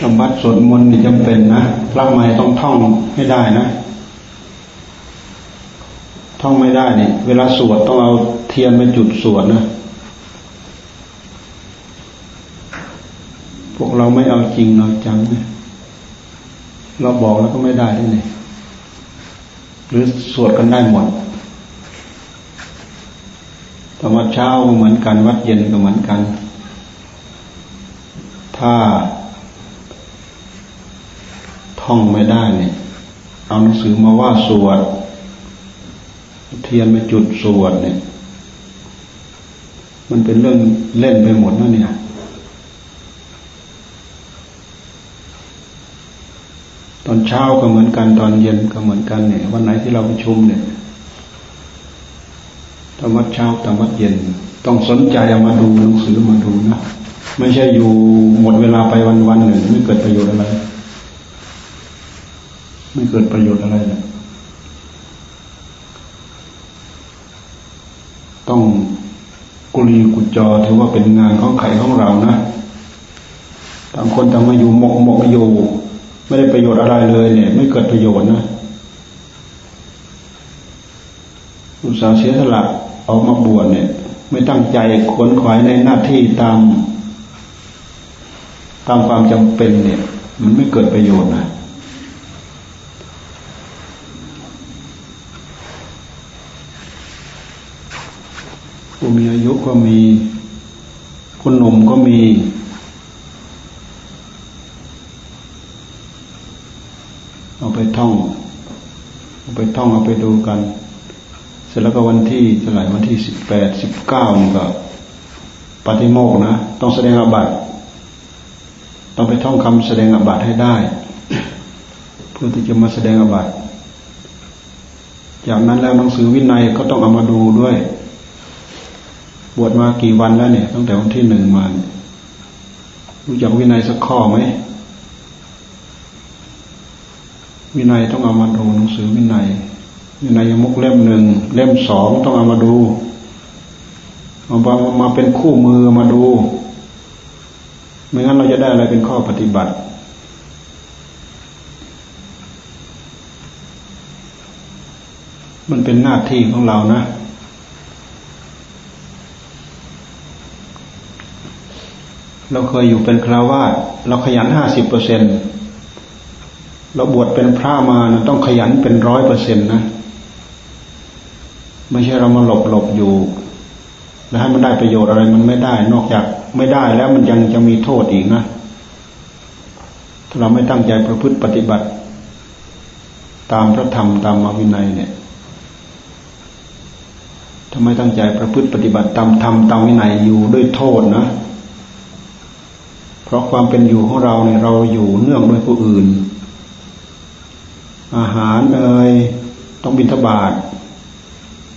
ธรรมะสวดมนต์นี่จำเป็นนะพระใหม่ต้องท่องให้ได้นะ ท่องไม่ได้เนี่ย เวลาสวดต้องเอาเทียนไปจุดสวดนะพวกเราไม่เอาจริงเอาจังนะเราบอกแล้วก็ไม่ได้ด้วยนี่หรือสวดกันได้หมดธรรมเช้าก็เหมือนกัน วัดเย็นก็เหมือนกัน ถ้า ท่องไม่ได้เนี่ย เอาหนังสือมาว่าสวด เทียนมาจุดสวดเนี่ย มันเป็นเรื่องเล่นไปหมดนะเนี่ย ตอนเช้าก็เหมือนกันตอนเย็นก็เหมือนกันเนี่ย วันไหนที่เราประชุมเนี่ยธรรมะเช้าธรรมะเย็น ต้องสนใจเอามาดูหนังสือมาดูนะไม่ใช่อยู่หมดเวลาไปวันวันหนึ่ง ไม่เกิดประโยชน์อะไร ไม่เกิดประโยชน์อะไรเลยต้องกุลีกุจอถือว่าเป็นงานของไข่ของเรานะต่างคนต่างมาอยู่หมกหมกอยู่ ไม่ได้ประโยชน์อะไรเลยเนี่ย ไม่เกิดประโยชน์นะอุตสาห์เสียสละออกมาบวชเนี่ย ไม่ตั้งใจขวนขวายในหน้าที่ตาม ตามความจำเป็นเนี่ย มันไม่เกิดประโยชน์นะผู้มีอา ยุก็มี คนหนุ่มก็มี เอาไปท่อง เอาไปท่องเอาไปดูกัน เสร็จแล้วก็วันที่เท่าไหร่วันที่สิบแปดสิบเก้านี่ก็ปฏิโมกนะ ต้องแสดงอบัตต้องไปท่องคำแสดงอบัตให้ได้เพื่อที่จะมาแสดงอบัตจากนั้นแล้วหนังสือวินัยก็ต้องเอามาดูด้วย บวชมากี่วันแล้วเนี่ย ตั้งแต่วันที่หนึ่งมารู้จักวินัยสักข้อไหมวินัยต้องเอามาดูหนังสือวินัยวินัยยมุกเล่มหนึ่งเล่มสองต้องเอามาดูเอามามาเป็นคู่มือมาดูไม่งั้นเราจะได้อะไรเป็นข้อปฏิบัติ มันเป็นหน้าที่ของเรานะ เราเคยอยู่เป็นคราวาสเราขยันห้าสิบเปอร์เซ็นเราบวชเป็นพระมานะต้องขยันเป็นร้อยเปอร์เซ็นต์นะไม่ใช่เรามาหลบหลบอยู่ แล้วให้มันได้ประโยชน์อะไรมันไม่ได้ นอกจากไม่ได้แล้วมันยังจะมีโทษอีกนะถ้าเราไม่ตั้งใจประพฤติปฏิบัติ ตามพระธรรมตามมาวินัยเนี่ยถ้าไม่ตั้งใจประพฤติปฏิบัติตามธรรมตามวินัยอยู่ด้วยโทษนะ เพราะความเป็นอยู่ของเราเนี่ยเราอยู่เนื่องด้วยผู้อื่น อาหารเอ่ยต้องบินทบาท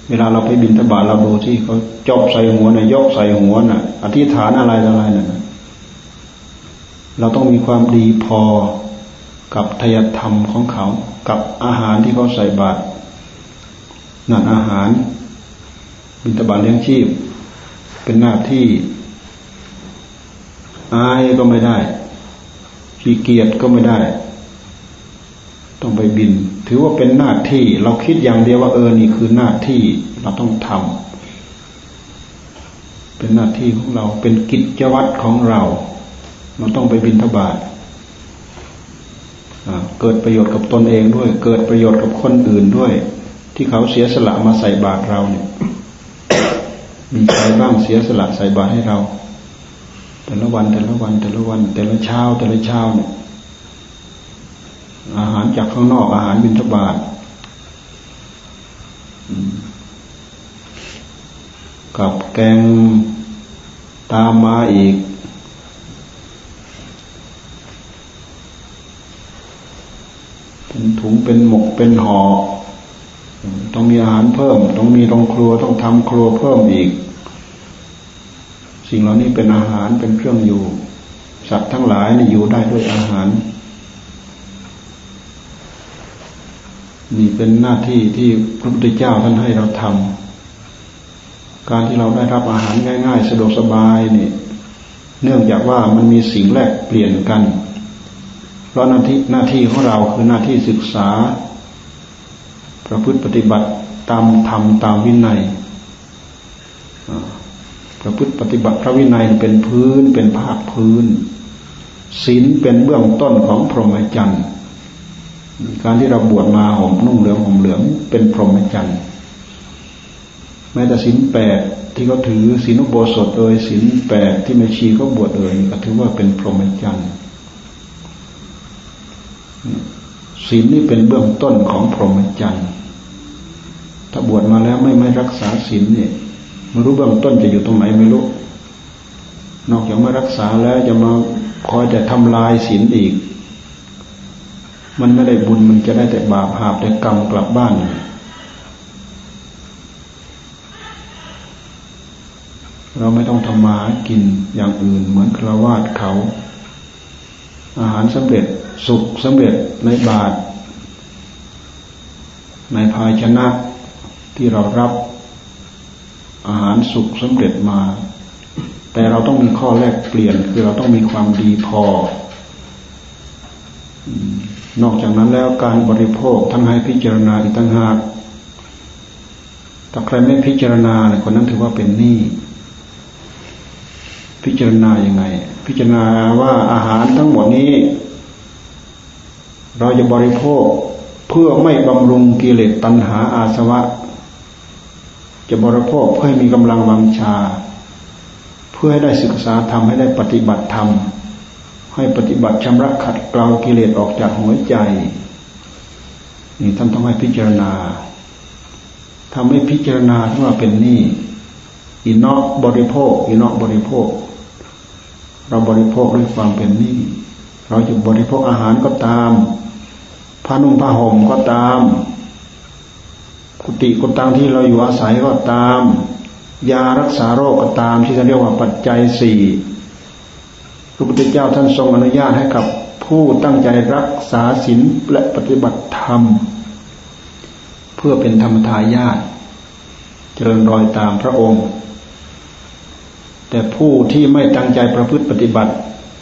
เวลาเราไปบินทบาทเราดูที่เขาจบใส่หัวน่ะยกใส่หัวน่ะ อธิษฐานอะไรอะไรน่ะเราต้องมีความดีพอกับทยธรรมของเขา กับอาหารที่เขาใส่บาตรนั่นอาหาร บินทบาทเลี้ยงชีพ เป็นหน้าที่ อายก็ไม่ได้ขี้เกียจก็ไม่ได้ ต้องไปบิน ถือว่าเป็นหน้าที่ เราคิดอย่างเดียวว่าเออนี่คือหน้าที่เราต้องทำเป็นหน้าที่ของเราเป็นกิจวัตรของเรา เราต้องไปบินทบาทเกิดประโยชน์กับตนเองด้วย เกิดประโยชน์กับคนอื่นด้วย ที่เขาเสียสละมาใส่บาตรเราเนี่ยมีใครบ้างเสียสละใส่บาตรให้เรา แต่ละวันแต่ละวันแต่ละวัน แต่ละเช้า แต่ละเช้าเนี่ยอาหารจากข้างนอกอาหารบิณฑบาตกับแกงตามมาอีก เป็นถุงเป็นหมกเป็นห่อต้องมีอาหารเพิ่ม ต้องมีโรงครัวต้องทำครัวเพิ่มอีก สิ่งเหล่านี้เป็นอาหารเป็นเครื่องอยู่ สัตว์ทั้งหลายนี่อยู่ได้ด้วยอาหาร นี่เป็นหน้าที่ที่พระพุทธเจ้าท่านให้เราทำการที่เราได้รับอาหารง่าย ๆ สะดวกสบายนี่ เนื่องจากว่ามันมีสิ่งแลกเปลี่ยนกัน เพราะหน้าที่หน้าที่ของเราคือหน้าที่ศึกษา ประพฤติปฏิบัติตามธรรมตามวินัย ประพฤติปฏิบัติพระวินัยเป็นพื้นเป็นภาคพื้นศีลเป็นเบื้องต้นของพรหมจรรย์การที่เราบวชมาห่มนุ่งเหลืองห่มเหลืองเป็นพรหมจรรย์แม้แต่ศีลแปดที่เขาถือศีลอุโบสถเอ่ยศีลแปดที่แม่ชีเขาบวชเอ่ยก็ถือว่าเป็นพรหมจรรย์ศีลนี่เป็นเบื้องต้นของพรหมจรรย์ถ้าบวชมาแล้วไม่ไม่รักษาศีลเนี่ย ไม่รู้เบื้องต้นจะอยู่ตรงไหนไม่รู้ นอกจากไม่รักษาแล้วจะมาคอยแต่ทำลายศีลอีก มันไม่ได้บุญมันจะได้แต่บาปหาบแต่กรรมกลับบ้านเราไม่ต้องทำมากินอย่างอื่นเหมือนคราวาสเขา อาหารสำเร็จสุกสำเร็จในบาตรในภาชนะที่เรารับ อาหารสุกสำเร็จมา แต่เราต้องมีข้อแลกเปลี่ยนคือเราต้องมีความดีพอ นอกจากนั้นแล้วการบริโภคทั้งให้พิจารณาอีกตั้งหากถ้าใครไม่พิจารณาเนี่ยคนนั้นถือว่าเป็นหนี้พิจารณาอย่างไง พิจารณาว่าอาหารทั้งหมดนี้ เราจะบริโภคเพื่อไม่บำรุงกิเลสตัณหาอาสวะ จะบริโภคเพื่อให้มีกำลังวังชา เพื่อให้ได้ศึกษาธรรมให้ได้ปฏิบัติธรรม ให้ปฏิบัติชำระขัดเกลากิเลสออกจากหัวใจนี่ท่านต้องให้พิจารณาทำให้พิจารณาที่ว่าเป็นหนี้อินนอกบริโภคอินนอกบริโภค เราบริโภคด้วยความเป็นหนี้เราจะบริโภคอาหารก็ตามผ้านุ่งผ้าห่มก็ตาม กุฏิกุตังที่เราอยู่อาศัยก็ตาม ยารักษาโรคก็ตามที่เรียกว่าปัจจัยสี่พระพุทธเจ้าท่านทรงอนุญาตให้กับผู้ตั้งใจรักษาศีลและปฏิบัติธรรม เพื่อเป็นธรรมทายาทเจริญรอยตามพระองค์ แต่ผู้ที่ไม่ตั้งใจประพฤติปฏิบัติ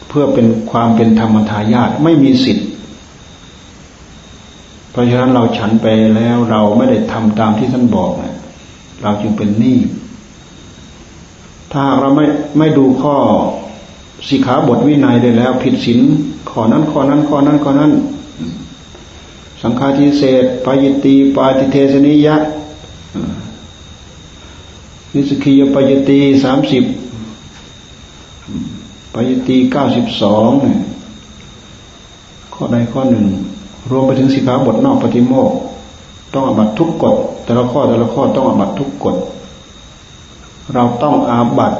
เพื่อเป็นความเป็นธรรมทายาทไม่มีสิทธิ์ เพราะฉะนั้นเราฉันไปแล้วเราไม่ได้ทำตามที่ท่านบอกนะเราจึงเป็นหนี้ถ้าเราไม่ไม่ดูข้อสิขาบทวินัยได้แล้ว ผิดศีลข้อนั้นข้อนั้นข้อนั้นข้อนั้น สังฆาทิเศษปายิตีปาติเทสนิยะนิสกิยปายตีสามสิบปายตีเก้าสิบสองข้อใดข้อหนึ่ง รวมไปถึงสิกขาบทนอกปฏิโมกต้องอาบัตทุกกฎแต่ละข้อแต่ละข้อต้องอาบัตทุกกฎเราต้องอาบัต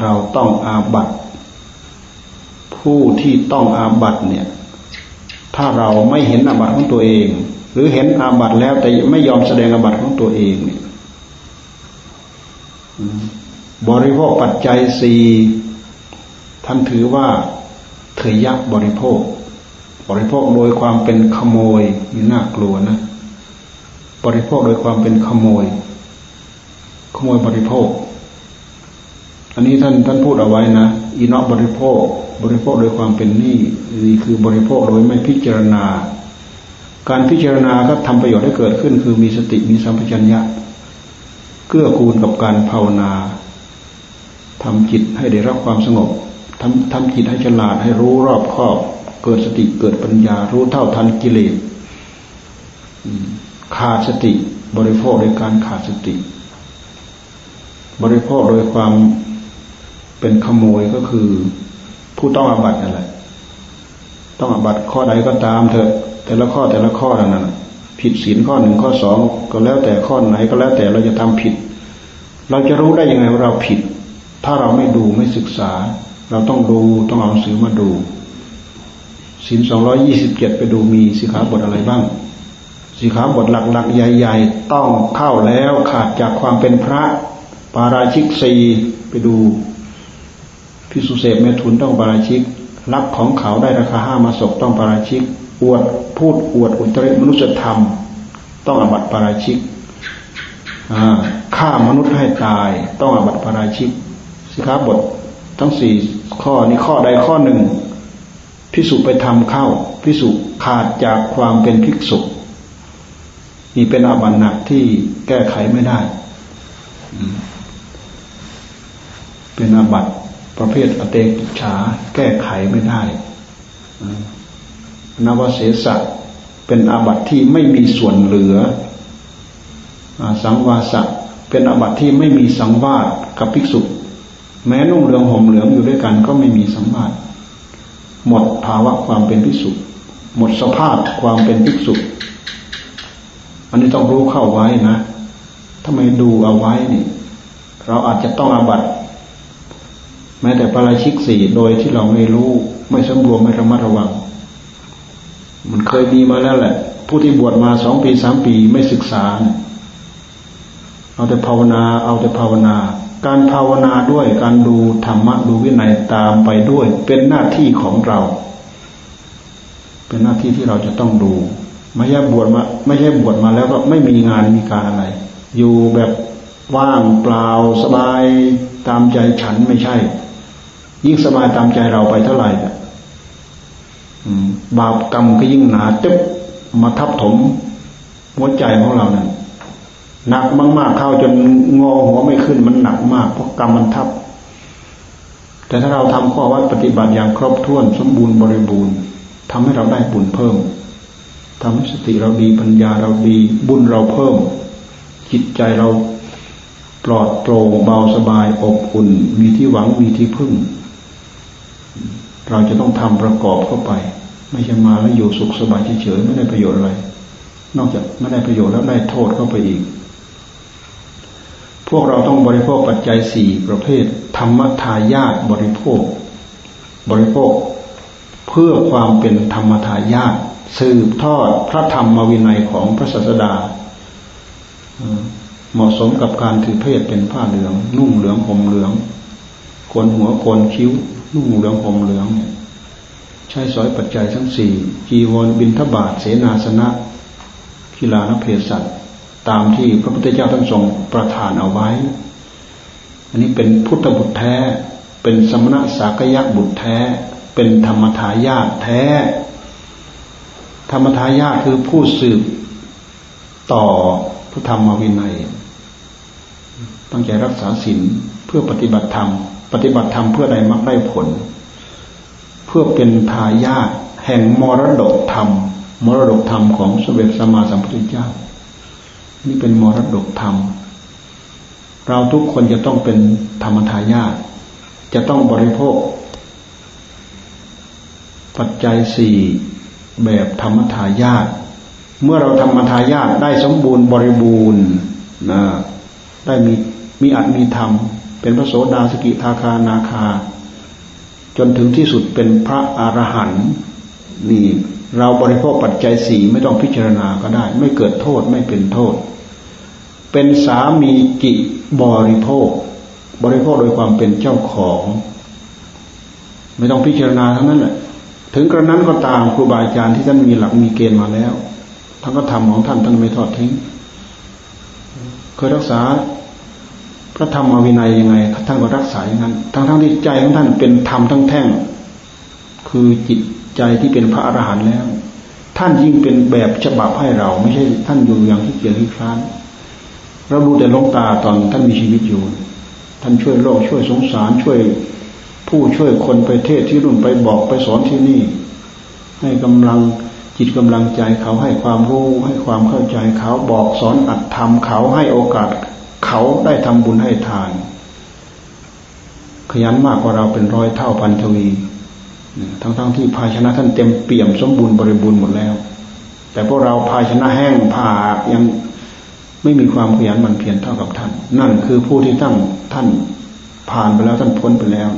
เราต้องอาบัตผู้ที่ต้องอาบัตเนี่ย ถ้าเราไม่เห็นอาบัตของตัวเอง หรือเห็นอาบัตแล้วแต่ไม่ยอมแสดงอาบัตของตัวเองเนี่ยบริโภคปัจจัยสี่ท่านถือว่าเถยยะบริโภค บริโภคโดยความเป็นขโมยนี่น่ากลัวนะบริโภคโดยความเป็นขโมย ขโมยบริโภค อันนี้ท่านท่านพูดเอาไว้นะอีนอกบริโภค บริโภคโดยความเป็นหนี้นี่คือบริโภคโดยไม่พิจารณา การพิจารณาก็ทำประโยชน์ให้เกิดขึ้น คือมีสติมีสัมปชัญญะเกื้อกูลกับการภาวนาทำจิตให้ได้รับความสงบทำทำจิตให้ฉลาดให้รู้รอบคอบ เกิดสติเกิดปัญญารู้เท่าทันกิเลสขาดสติ บริโภคโดยการขาดสติ บริโภคโดยความเป็นขโมยก็คือผู้ต้องอาบัตินั่นแหละต้องอาบัติข้อใดก็ตามเถอะ แต่ละข้อแต่ละข้อนั้นผิดศีลข้อหนึ่งข้อสองก็แล้วแต่ข้อไหนก็แล้วแต่เราจะทำผิด เราจะรู้ได้ยังไงว่าเราผิด ถ้าเราไม่ดูไม่ศึกษา เราต้องดูต้องเอาหนังสือมาดู สินสองร้อยี่สิบเจ็ดไปดูมีสิขาบทอะไรบ้าง สิขาบทหลักๆ ใหญ่ ๆ ต้องเข้าแล้วขาดจากความเป็นพระปาราชิกสีไปดูพิสุเสพเมถุนต้องปาราชิกรักของเขาได้ราคาห้ามาศกต้องปาราชิก อวดพูดอวดอุตริมนุษยธรรม ต้องอบัติปาราชิกฆ่ามนุษย์ให้ตาย ต้องอบัติปาราชิกสิขาบททั้งสี่ข้อนี้ข้อใดข้อหนึ่ง พิสุไปทำเข้าพิสุขาดจากความเป็นภิกษุนี่เป็นอาบัติหนักที่แก้ไขไม่ได้ เป็นอาบัติประเภทอเตกิจฉาแก้ไขไม่ได้นวเสสะเป็นอาบัติที่ไม่มีส่วนเหลือสังวาสะเป็นอาบัติที่ไม่มีสังวาสกับภิกษุ แม้นุ่งเหลืองห่มเหลืองอยู่ด้วยกันก็ไม่มีสังวาส หมดภาวะความเป็นภิกษุ หมดสภาพความเป็นภิกษุ อันนี้ต้องรู้เข้าไว้นะถ้าไม่ดูเอาไว้นี่เราอาจจะต้องอาบัตแม้แต่ปราชิกสี่โดยที่เราไม่รู้ ไม่สำรวมไม่ระมัดระวัง มันเคยมีมาแล้วแหละ ผู้ที่บวชมาสองปีสามปีไม่ศึกษาเเอาแต่ภาวนา เอาแต่ภาวนา การภาวนาด้วยการดูธรรมะดูวินัยตามไปด้วย เป็นหน้าที่ของเรา เป็นหน้าที่ที่เราจะต้องดู ไม่ใช่บวชมา ไม่ใช่บวชมาแล้วก็ไม่มีงานมีการอะไร อยู่แบบว่างเปล่าสบายตามใจฉันไม่ใช่ ยิ่งสบายตามใจเราไปเท่าไหร่บาปกรรมก็ยิ่งหนาตึ๊บมาทับถมหัวใจของเราเนี่ย หนักมาก ๆ เข้าจนงอหัวไม่ขึ้นมันหนักมากเพราะกรรมมันทับ แต่ถ้าเราทำข้อวัดปฏิบัติอย่างครบถ้วนสมบูรณ์บริบูรณ์ทำให้เราได้บุญเพิ่มทำให้สติเราดีปัญญาเราดีบุญเราเพิ่ม จิตใจเราปลอดโปร่งเบาสบายอบอุ่น มีที่หวังมีที่พึ่ง เราจะต้องทำประกอบเข้าไป ไม่ใช่มาแล้วอยู่สุขสบายเฉยๆไม่ได้ประโยชน์อะไร นอกจากไม่ได้ประโยชน์แล้วได้โทษเข้าไปอีก วกเราต้องบริโภคปัจจัยสี่ประเภท ธรรมทายาทบริโภค บริโภค เพื่อความเป็นธรรมทายาทสืบทอดพระธรรมวินัยของพระศาสดาเหมาะสมกับการถือเพศเป็นผ้าเหลือง นุ่งเหลืองห่มเหลืองโกนหัวโกนคิ้ว นุ่งเหลืองห่มเหลืองเนี่ยใช้สอยปัจจัยทั้งสี่จีวรบินทบาทเสนาสนะกีฬานเพศสัต ตามที่พระพุทธเจ้าท่านทรงประทานเอาไว้ อันนี้เป็นพุทธบุตรแท้ เป็นสมณะสากยะบุตรแท้ เป็นธรรมทายาทแท้ ธรรมทายาทคือผู้สืบต่อพระธรรมวินัย ตั้งใจรักษาศีลเพื่อปฏิบัติธรรม ปฏิบัติธรรมเพื่อใดมักได้ผล เพื่อเป็นทายาทแห่งมรดกธรรม มรดกธรรมของสมเด็จสัมมาสัมพุทธเจ้า นี่เป็นมรดกธรรม เราทุกคนจะต้องเป็นธรรมทายาทจะต้องบริโภค ปัจจัยสี่แบบธรรมทายาทเมื่อเราธรรมทายาทได้สมบูรณ์บริบูรณ์นะได้มีมีอัตมีธรรม เป็นพระโสดาสกิทาคานาคา จนถึงที่สุดเป็นพระอรหันต์นี่ เราบริโภคปัจจัยสีไม่ต้องพิจารณาก็ได้ ไม่เกิดโทษไม่เป็นโทษ เป็นสามีจิบริโภค บริโภคโดยความเป็นเจ้าของ ไม่ต้องพิจารณาทั้งนั้นแหละถึงกระนั้นก็ตามครูบาอาจารย์ที่ท่านมีหลักมีเกณฑ์มาแล้วท่านก็ทำของท่านท่านไม่ทอดทิ้งเคยรักษาพระธรรมวินัยยังไงท่านก็รักษาอย่างนั้นทั้งทั้งที่ใจของท่านเป็นธรรมทั้งแท่ง คือจิต ใจที่เป็นพระอรหันต์แล้ว ท่านยิ่งเป็นแบบฉบับให้เรา ไม่ใช่ท่านอยู่อย่างที่เกียจที่คร้านเราดูแต่ลงตาตอนท่านมีชีวิตอยู่ ท่านช่วยโลกช่วยสงสารช่วยผู้ช่วยคนไปเทศที่นู่นไปบอกไปสอนที่นี่ ให้กำลังจิตกำลังใจเขาให้ความรู้ให้ความเข้าใจเขาบอกสอนอัดทำเขาให้โอกาส เขาได้ทำบุญให้ทาน ขยันมากกว่าเราเป็นร้อยเท่าพันทวี ทั้งๆทที่ภาชนะท่านเต็มเปี่ยมสมบูรณ์บริบูรณ์หมดแล้ว แต่พวกเราภาชนะแห้งผายังไม่มีความขยันมันเพียรเท่ากับท่าน นั่นคือผู้ที่ตั้งท่านผ่านไปแล้วท่านพ้นไปแล้ว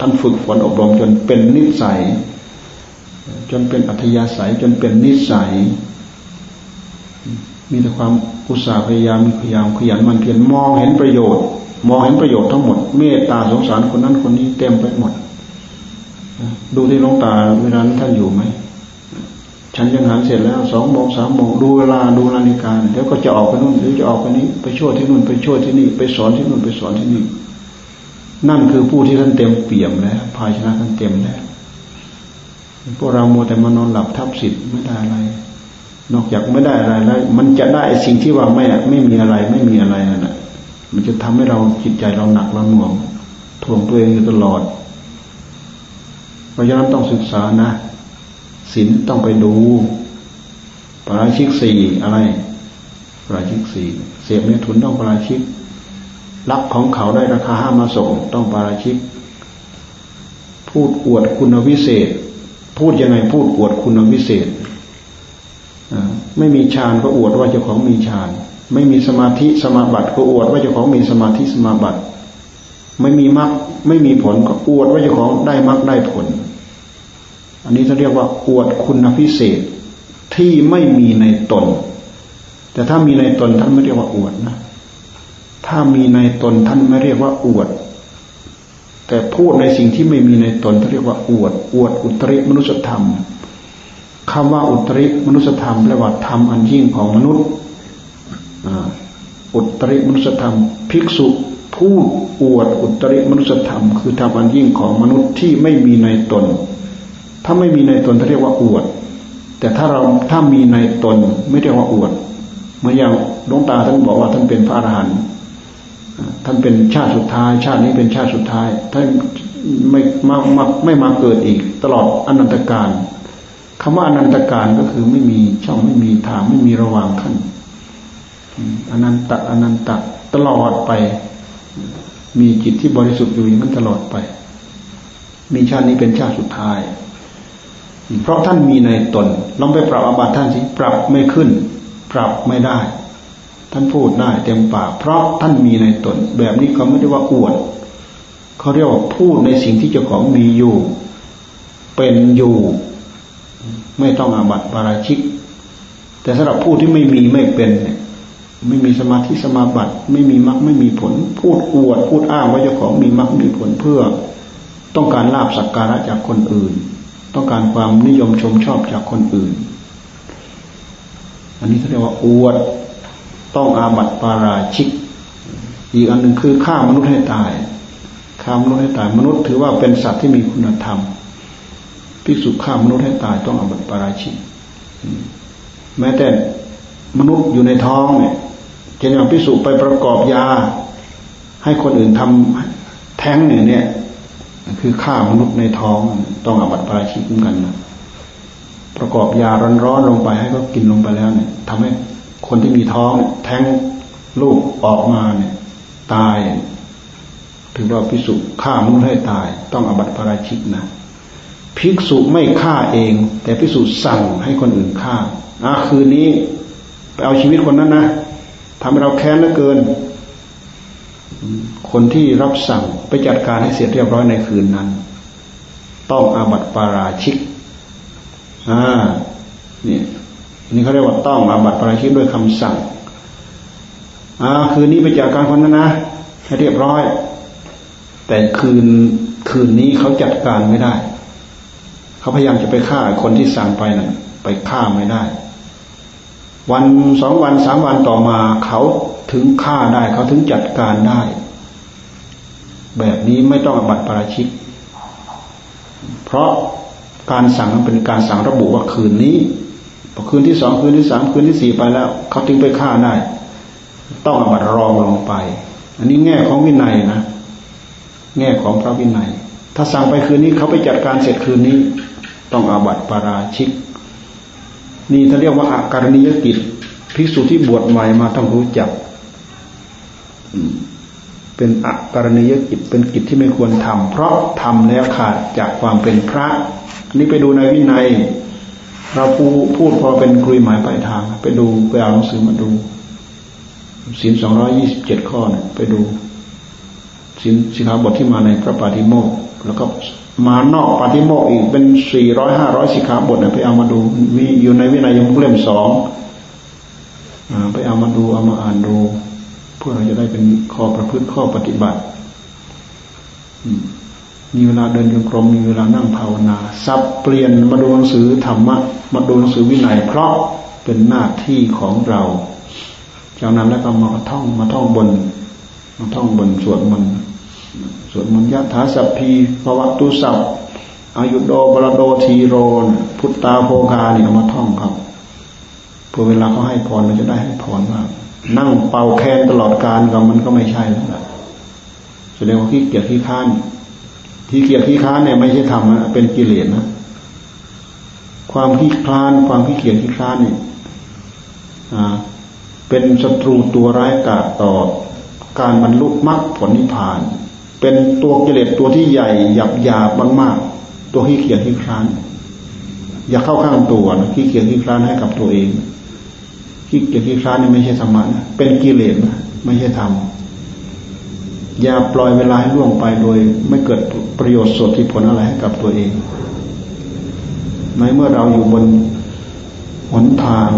ท่านฝึกฝนอบรมจนเป็นนิสัย จนเป็นอัธยาศัยจนเป็นนิสัย มีแต่ความอุตสาห์พยายามมีพยายามขยันมันเพียรมองเห็นประโยชน์ มองเห็นประโยชน์ทั้งหมด เมตตาสงสารคนนั้นคนนี้เต็มไปหมด ดูที่ลงตาเวลานั้นท่านอยู่ไหมฉันยังหันเสร็จแล้วสองโมงสามโมงดูเวลาดูนาฬิกาเดี๋ยวก็จะออกไปนู่นหรือจะออกไปนี้ไปช่วยที่นู่นไปช่วยที่นี่ ไปสอนที่นู่นไปสอนที่นี่ นั่นคือผู้ที่ท่านเต็มเปี่ยมแล้วภาชนะท่านเต็มแล้วพวกเราโมแต่มานอนหลับทับสิทธิ์ไม่ได้อะไร นอกจากไม่ได้อะไรแล้วมันจะได้สิ่งที่ว่าไม่ไม่มีอะไรไม่มีอะไรนั่นแหละมันจะทำให้เราจิตใจเราหนักเราหน่วงถ่วงตัวเองอยู่ตลอด เพราะฉะนั้นต้องศึกษานะศีลต้องไปดูปราชิกสี่อะไรปราชิกสี่เสียเนื้อทุนต้องปราชิกรับของเขาได้ราคาห้ามาส่งต้องปราชิก พูดอวดคุณวิเศษ พูดยังไงพูดอวดคุณวิเศษไม่มีฌานก็อวดว่าเจ้าของมีฌาน ไม่มีสมาธิสมาบัติก็อวดว่าเจ้าของมีสมาธิสมาบัติ ไม่มีมรรคไม่มีผลก็อวดว่าเจ้าของได้มรรคได้ผล อันนี้เขาเรียกว่าอวดคุณพิเศษที่ไม่มีในตน แต่ถ้ามีในตนท่านไม่เรียกว่าอวดนะ ถ้ามีในตนท่านไม่เรียกว่าอวด แต่พูดในสิ่งที่ไม่มีในตนท่านเรียกว่าอวด อวดอุตริมนุสธรรมคำว่าอุตริมนุสธรรมแปลว่าธรรมอันยิ่งของมนุษย์อุตริมนุสธรรม ภิกษุ พูดอวดอุตริมนุสธรรม คือธรรมอันยิ่งของมนุษย์ที่ไม่มีในตน ถ้าไม่มีในตนท่านเรียกว่าอวด แต่ถ้าเราถ้ามีในตนไม่เรียกว่าอวดเหมือนอย่างหลวงตาท่านบอกว่าท่านเป็นพระอรหันต์ท่านเป็นชาติสุดท้าย ชาตินี้เป็นชาติสุดท้ายท่านไม่มามาไม่มาเกิดอีก ตลอดอนันตการคำว่าอนันตการก็คือไม่มีช่องไม่มีทางไม่มีระหว่างขั้นอนันตอนันตตลอดไป มีจิตที่บริสุทธิ์อยู่อย่างนั้นตลอดไป มีชาตินี้เป็นชาติสุดท้าย เพราะท่านมีในตนลองไปปรับอาบัติท่านสิปรับไม่ขึ้น ปรับไม่ได้ ท่านพูดได้เต็มปาก เพราะท่านมีในตน แบบนี้เขาไม่ได้ว่าอวดเขาเรียกว่าพูดในสิ่งที่เจ้าของมีอยู่ เป็นอยู่ ไม่ต้องอาบัติปาราชิก แต่สำหรับผู้ที่ไม่มีไม่เป็นเนี่ย ไม่มีสมาธิสมาบัติ ไม่มีมรรคไม่มีผล พูดอวด พูดอ้างว่าเจ้าของมีมรรคมีผลเพื่อ ต้องการลาบสักการะจากคนอื่น ต้องการความนิยมชมชอบจากคนอื่น อันนี้เขาเรียกว่าอวด ต้องอาบัติปาราชิก อีกอันหนึ่งคือฆ่ามนุษย์ให้ตายฆ่ามนุษย์ให้ตาย มนุษย์ถือว่าเป็นสัตว์ที่มีคุณธรรมพิสุฆ่ามนุษย์ให้ตายต้องอาบัติปาราชิกแม้แต่มนุษย์อยู่ในท้องเนี่ย จะอย่างพิสุไปประกอบยา ให้คนอื่นทำแท้งเนี่ยเนี่ย คือฆ่ามนุษย์ในท้องต้องอาบัติปราชิกเหมือนกันนะประกอบยาร้อนๆลงไปให้เขากินลงไปแล้วเนี่ยทำให้คนที่มีท้องแท้งลูกออกมาเนี่ย ตาย ถือว่าพิสุฆ่ามนุษย์ให้ตาย ต้องอาบัติปราชิกนะภิกษุไม่ฆ่าเอง แต่ภิกษุสั่งให้คนอื่นฆ่าอะคืนนี้ไปเอาชีวิตคนนั้นนะ ทำให้เราแค้นเหลือเกิน คนที่รับสั่งไปจัดการให้เสร็จเรียบร้อยในคืนนั้น ต้องอาบัติปาราชิกอ่านี่นี่เขาเรียกว่าต้องอาบัติปาราชิกด้วยคำสั่งอ่าคืนนี้ไปจัดการคนนั้นนะให้เรียบร้อย แต่คืนคืนนี้เขาจัดการไม่ได้ เขาพยายามจะไปฆ่าคนที่สั่งไปนะ่ะไปฆ่าไม่ได้ วันสองวันสามวันต่อมาเขาถึงฆ่าได้เขาถึงจัดการได้ แบบนี้ไม่ต้องอบัตปราชิก เพราะการสั่งเป็นการสั่งระบุว่าคืนนี้พอคืนที่สองคืนที่สามคืนที่สี่ไปแล้ว เขาถึงไปฆ่าได้ ต้องอบัตรองลงไป อันนี้แง่ของวินัยนะแง่ของพระวินัย ถ้าสั่งไปคืนนี้เขาไปจัดการเสร็จคืนนี้ ต้องอาบัติปาราชิก นี่ถ้านเรียกว่าอาการนิยกิจภิกษุที่บวชใหม่มาต้องรู้จักเป็นอักรณียกิจเป็นกิจที่ไม่ควรทำเพราะทำแล้วขาดจากความเป็นพระอันนี้ไปดูในวินัย เราพูพูดพอเป็นกลุยหมายปลายทาง ไปดูไปเอาหนังสือมาดูสินสองร้อยี่สิบเจ็ดข้อเนี่ยไปดูสินสิขาบทที่มาในพระปาฏิโมกแล้วก็ มานอกปฏิโมกอีกเป็นสี่ร้อยห้าร้อยสิขาบทเนี่ยไปเอามาดู มีอยู่ในวินัยยมเล่มสองไปเอามาดูเอามาอ่านดูเพื่อเราจะได้เป็นข้อประพฤติข้อปฏิบัติมีเวลาเดินจงกรมมีเวลานั่งภาวนาสับเปลี่ยนมาดูหนังสือธรรมะมาดูหนังสือวินัยเพราะเป็นหน้าที่ของเราจากนั้นแล้วก็มาท่องมาท่องบนมาท่องบนสวดมนต์ สวดมนต์ยะถาสัพพีภวะตุสัพอายุโดบรโดทีโรนพุทธาโพกาเนี่ยมาท่องครับเพื่อเวลาเขาให้พรมันจะได้ให้พรว่านั่งเป่าแคนตลอดการก็มันก็ไม่ใช่แล้วล่ะแสดงว่าขี้เกียจขี้ค้านที่เกียจขี้ค้านเนี่ยไม่ใช่ธรรมนะเป็นกิเลสนะความขี้คลาน ความขี้เกียจขี้คลานเนี่ยเป็นศัตรูตัวร้ายกาจต่อการบรรลุมรรคผลนิพพาน เป็นตัวกิเลสตัวที่ใหญ่หยับยาบมากๆ ตัวขี้เกียจขี้คลาน อย่าเข้าข้างตัวนะขี้เกียจขี้คลานให้กับตัวเองขี้เกียจขี้คลานนี่ไม่ใช่ธรรมะนะเป็นกิเลสนะไม่ใช่ธรรมอย่าปล่อยเวลาให้ล่วงไปโดย ไม่เกิดประโยชน์สดที่ผลอะไรให้กับตัวเอง ในเมื่อเราอยู่บนหนทาง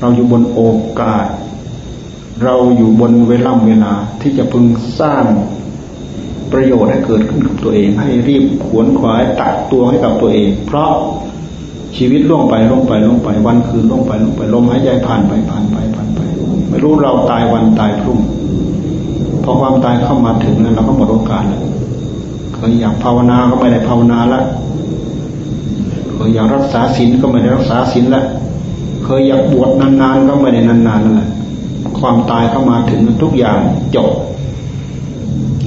เราอยู่บนโอกาส เราอยู่บนเวลาเวลาที่จะพึงสร้าง ประโยชน์ให้เกิดขึ้นกับตัวเอง ให้รีบขวนขวายตัดตัวให้กับตัวเอง เพราะชีวิตล่วงไปล่วงไปล่วงไปวันคืนล่วงไปล่วงไปลมหายใจผ่านไปผ่านไปผ่านไปไม่รู้เราตายวันตายพรุ่งพอความตายเข้ามาถึงนั้นเราก็หมดโอกาสแล้วเคยอยากภาวนาก็ไม่ได้ภาวนาล้วเคยอยากรักษาศีลก็ไม่ได้รักษาศีลล้วเคยอยากบวชนานๆก็ไม่ได้นานๆนั่นแหละความตายเข้ามาถึงทุกอย่างจบ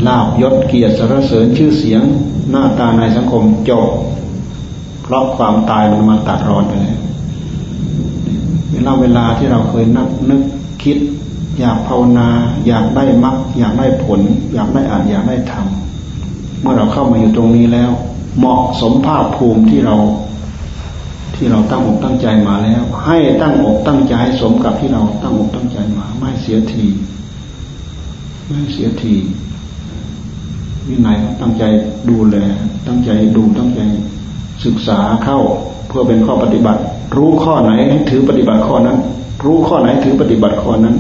ลาบยศเกียรติสรรเสริญชื่อเสียง หน้าตาในสังคมจบเพราะความตายมันมาตัดรอนไปแล้วเวลาเวลาที่เราเคยนักนึกคิด อยากภาวนา อยากได้มรรคอยากได้ผล อยากได้อ่านอยากได้ทำเมื่อเราเข้ามาอยู่ตรงนี้แล้ว เหมาะสมภาพภูมิที่เราที่เราตั้งอกตั้งใจมาแล้ว ให้ตั้งอกตั้งใจสมกับที่เราตั้งอกตั้งใจมา ไม่เสียที ไม่เสียที วินัยตั้งใจดูแล ตั้งใจดูตั้งใจศึกษาเข้าเพื่อเป็นข้อปฏิบัติ รู้ข้อไหนให้ถือปฏิบัติข้อนั้น รู้ข้อไหนถือปฏิบัติข้อนั้น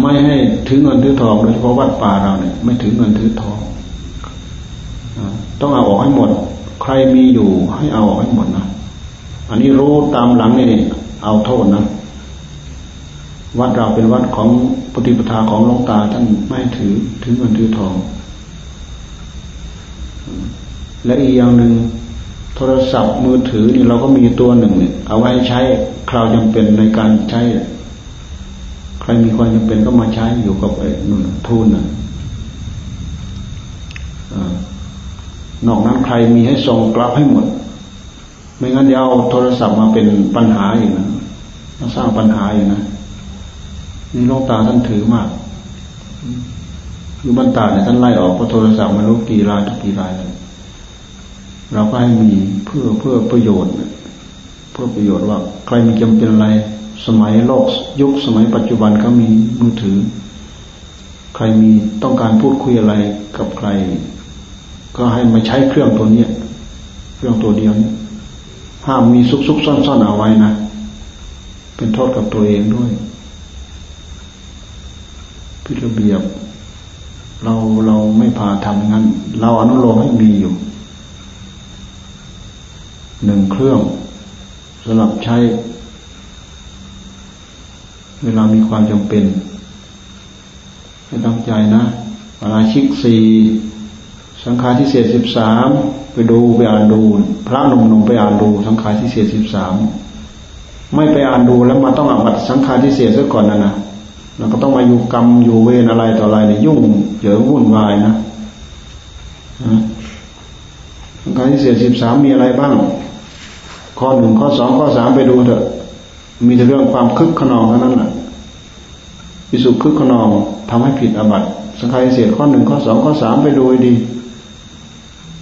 ไม่ให้ถือเงินถือทองโดยเฉพาะวัดป่าเราเนี่ยไม่ถือเงินถือทองต้องเอาออกให้หมด ใครมีอยู่ให้เอาออกให้หมดนะอันนี้รู้ตามหลังนี่เอาโทษนะ วัดเราเป็นวัดของปฏิปทาของหลวงตาท่านไม่ถือถือเงินถือทอง และอีกอย่างหนึ่งโทรศัพท์มือถือนี่เราก็มีตัวหนึ่งเนี่ยเอาไว้ใช้คราวจำเป็นในการใช้ ใครมีความจำเป็นก็มาใช้อยู่กับไอ้นู่นทุนน่ะนอกนั้นใครมีให้ส่งกลับให้หมด ไม่งั้นเดี๋ยวเอาโทรศัพท์มาเป็นปัญหาอยู่นะมาสร้างปัญหาอยู่นะ นี่ลงตาท่านถือมากอยู่บ้านตาเนี่ยท่านไล่ออกเพราะโทรศัพท์มันรู้กี่รายกี่รายเลยเราก็ให้มีเพื่อเพื่อประโยชน์เพื่อประโยชน์ว่าใครมีจำเป็นอะไร สมัยโลกยุคสมัยปัจจุบันก็มีมือถือ ใครมีต้องการพูดคุยอะไรกับใคร ก็ให้มาใช้เครื่องตัวเนี้ยเครื่องตัวเดียวนี้ห้ามมีซุกซุกซ่อนซ่อนเอาไว้นะเป็นโทษกับตัวเองด้วย พิระเบียบ เราเราไม่พาทำงั้น เราอนุโลมให้มีอยู่หนึ่งเครื่องสำหรับใช้ เวลามีความจำเป็นให้ตั้งใจนะปราชิกสี่สังขารที่เศษสิบสามไปดูไปอ่านดู พระนมนมไปอ่านดู สังขารที่เศษสิบสามไม่ไปอ่านดูแล้วมาต้องอ่านสังขารที่เศษซะก่อนนะนะ เราก็ต้องมาอยู่กรรมอยู่เวรอะไรต่ออะไรเนี่ยยุ่งเหยิงวุ่นวายนะการที่เสียสิบสามมีอะไรบ้าง ข้อหนึ่งข้อสองข้อสามไปดูเถอะ มีแต่เรื่องความคึกขนองเท่านั้นแหละวิสุคึกขนองทำให้ผิดอบัตสังขารเสียข้อหนึ่งข้อสองข้อสามไปดูดี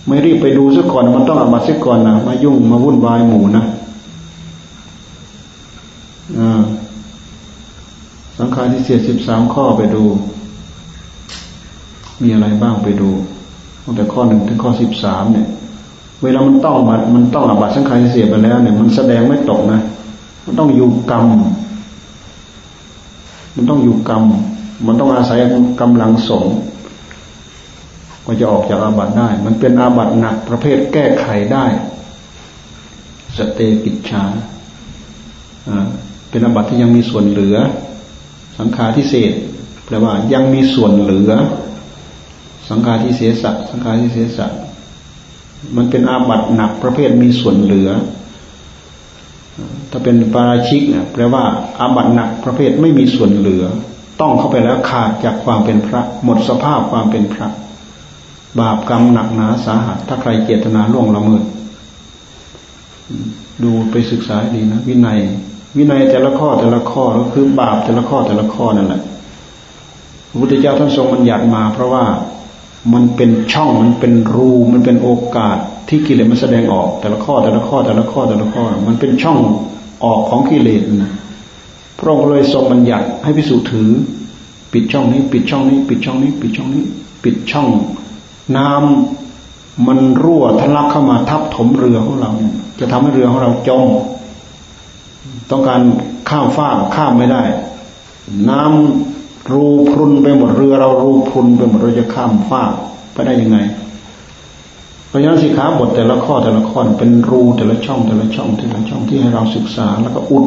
ไม่รีบไปดูซะก่อนมันต้องอบัตซะก่อนนะมายุ่งมาวุ่นวายหมู่นะอ่า สังขารที่เสียสิบสามข้อไปดู มีอะไรบ้างไปดูตั้งแต่ข้อหนึ่งถึงข้อสิบสามเนี่ย เวลามันต้องมามันต้องอาบัตสังขารที่เสียไปแล้วเนี่ย มันแสดงไม่ตกนะ มันต้องอยู่กรรม มันต้องอยู่กรรม มันต้องอาศัยกำลังสงก็จะออกจากอาบัตได้ มันเป็นอาบัตหนักประเภทแก้ไขได้ สเตกิจชาเป็นอาบัตที่ยังมีส่วนเหลือ สังขารทิเศษแปลว่ายังมีส่วนเหลือ สังฆาทิเสสะสังฆาทิเสสะมันเป็นอาบัตหนักประเภทมีส่วนเหลือ ถ้าเป็นปาราชิกเนี่ยแปลว่าอาบัตหนักประเภทไม่มีส่วนเหลือ ต้องเข้าไปแล้วขาดจากความเป็นพระ หมดสภาพความเป็นพระ บาปกรรมหนักหนาสาหัส ถ้าใครเจตนาล่วงละเมิดดูไปศึกษาดีนะ วินัย วินัยแต่ละข้อแต่ละข้อก็คือบาปแต่ละข้อแต่ละข้อนั่นแหละพระพุทธเจ้าท่านทรงบัญญัติมา เพราะว่ามันเป็นช่องมันเป็นรูมันเป็นโอกาสที่กิเลสมันแสดงออก แต่ละข้อแต่ละข้อแต่ละข้อแต่ละข้อ มันเป็นช่องออกของกิเลสนะพระองค์เลยทรงบัญญัติให้พิสูจถือ ปิดช่องนี้ ปิดช่องนี้ ปิดช่องนี้ ปิดช่องนี้ ปิดช่อง น้ำมันรั่วทะลักเข้ามาทับถมเรือของเรา จะทำให้เรือของเราจม ต้องการข้ามฟากข้ามไม่ได้ น้ำรูพรุนไปหมดเรือ เรารูพรุนไปหมดเราจะข้ามฟากไปได้ยังไง เพราะฉะนั้นสิขาบทแต่ละข้อแต่ละข้อเป็นรูแต่ละช่องแต่ละช่องแต่ละช่องที่ให้เราศึกษา แล้วก็อุด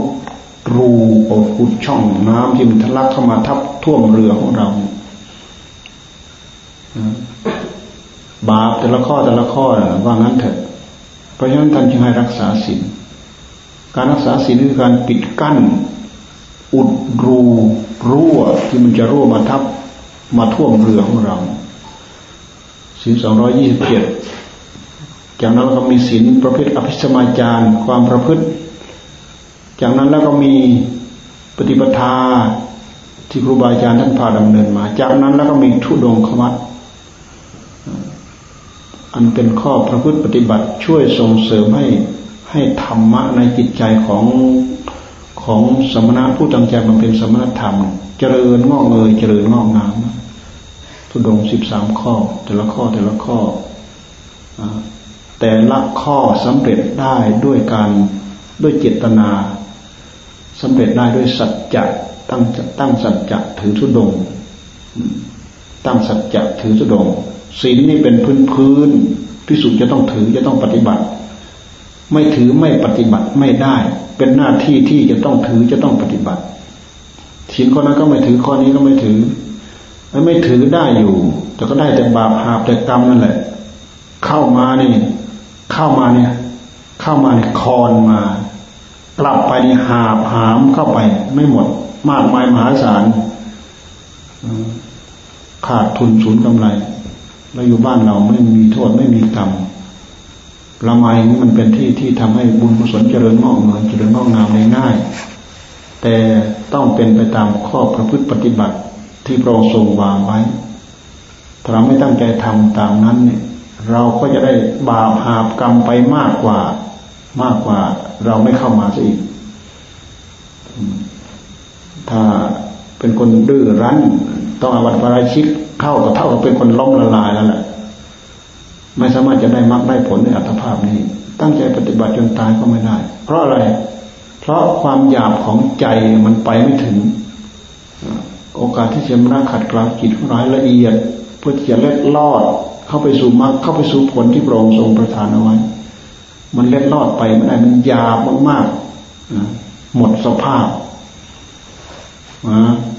รูอุดอุดช่องน้ำที่มันทะลักเข้ามาทับท่วมเรือของเราบาปแต่ละข้อแต่ละข้อว่างั้นเถอะ เพราะฉะนั้นท่านจึงให้รักษาศีล การรักษาศีลคือการปิดกั้น อุดรูรั่วที่มันจะรั่วมาทับมาท่วมเรือของเราศีลสองร้อยี่สิบเจ็ดจากนั้นเราก็มีศีลประเภทอภิสมาจารความประพฤติ จากนั้นแล้วก็มีปฏิปทาที่ครูบาอาจารย์ท่านพาดำเนินมา จากนั้นแล้วก็มีทุดงคมัตอันเป็นข้อประพฤติปฏิบัติช่วยส่งเสริมให้ ให้ธรรมะในจิตใจของของสมณะผู้ตั้งใจมันเป็นสมณธรรม เจริญงอกเงยเจริญงอกงามทุดงสิบสามข้อ แต่ละข้อแต่ละข้อแต่ละข้อสำเร็จได้ด้วยการด้วยเจตนาสำเร็จได้ด้วยสัจจะตั้งตั้งสัจจะถือทุดง ตั้งสัจจะถือทุดงศีลนี่เป็นพื้นพื้นพิสุจะต้องถือจะต้องปฏิบัติ ไม่ถือไม่ปฏิบัติไม่ได้ เป็นหน้าที่ที่จะต้องถือจะต้องปฏิบัติศีลข้อนั้นก็ไม่ถือข้อนี้ก็ไม่ถือไม่ถือได้อยู่ แต่ก็ได้แต่บาปหาบแต่กรรมนั่นแหละ เข้ามานี่ เข้ามาเนี่ย เข้ามาเนี่ยคอนมากลับไปนี่หาบหามเข้าไป ไม่หมด มากมายมหาศาลขาดทุนศูนย์กำไรเราอยู่บ้านเราไม่มีโทษไม่มีกรรม ละไมนี่มันเป็นที่ที่ทำให้บุญกุศลเจริญงอกเงยเจริญงอกงามได้ง่าย แต่ต้องเป็นไปตามข้อประพฤติปฏิบัติที่พระองค์ทรงวางไว้ ถ้าเราไม่ตั้งใจทำตามนั้นเนี่ย เราก็จะได้บาปหาบกรรมไปมากกว่ามากกว่าเราไม่เข้ามาซะอีก ถ้าเป็นคนดื้อรั้น ต้องอาวัตปราชิกเข้าก็เท่ากับเป็นคนล้มละลายแล้วแหละ ไม่สามารถจะได้มรรคได้ผลในอัตภาพนี้ ตั้งใจปฏิบัติจนตายก็ไม่ได้ เพราะอะไร เพราะความหยาบของใจมันไปไม่ถึง โอกาสที่จะมาขัดกลางจิตร้ายละเอียด เพื่อจะเล็ดลอด เข้าไปสู่มรรคเข้าไปสู่ผลที่พระองค์ทรงประทานเอาไว้ มันเล็ดลอดไปไม่ได้มันหยาบมากๆหมดสภาพ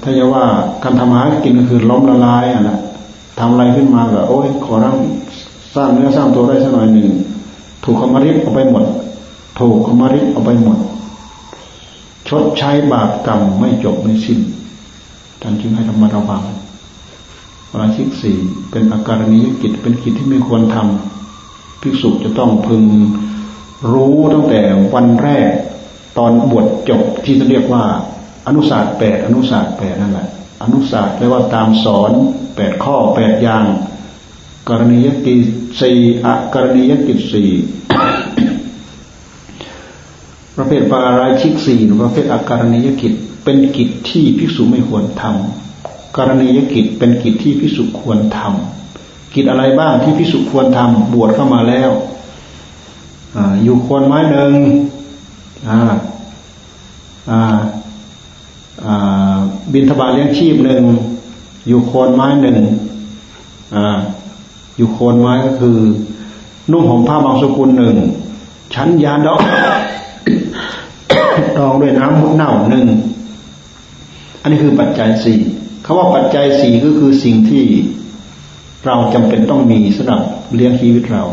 ถ้าจะว่าการทำหากินก็คือล้มละลายอะนะทำอะไรขึ้นมาก็โอ้ยขอร่าง สร้างเนื้อสร้างตัวได้สักหน่อยหนึ่งถูกขมาริบเอาไปหมด ถูกขมาริบเอาไปหมด ชดใช้บาปกรรมไม่จบไม่สิ้นท่านจึงให้ธรรมระวังวราชิกสี่เป็นอาการนี้กิจเป็นกิจที่ไม่ควรทำภิกษุจะต้องพึงรู้ตั้งแต่วันแรกตอนบวชจบที่จะเรียกว่า อนุศาสตร์แปดอนุศาสตร์แปดนั่นแหละอนุศาสตร์แปลว่าตามสอนแปดข้อแปดอย่าง กรณียกิจสี่อกรณียกิจสี่ประเภทปาราชิกสี่ประเภทอาการณียกิจ เป็นกิจที่ภิกษุไม่ควรทำกรณียกิจเป็นกิจที่ภิกษุควรทำกิจอะไรบ้างที่ภิกษุควรทำบวชเข้ามาแล้วอยู่ควรไม้หนึ่งบินทบาทเลี้ยงชีพหนึ่งอยู่โคนไม้หนึ่ง อยู่โคนไม้ก็คือ นุ่งห่มผ้าบางสกุลหนึ่ง ชั้นยาดองดองด้วยน้ำมุดเน่าหนึ่ง อันนี้คือปัจจัยสี่คาว่าปัจจัยสี่ก็คือสิ่งที่เราจำเป็นต้องมีสำหรับเลี้ยงชีวิตเรา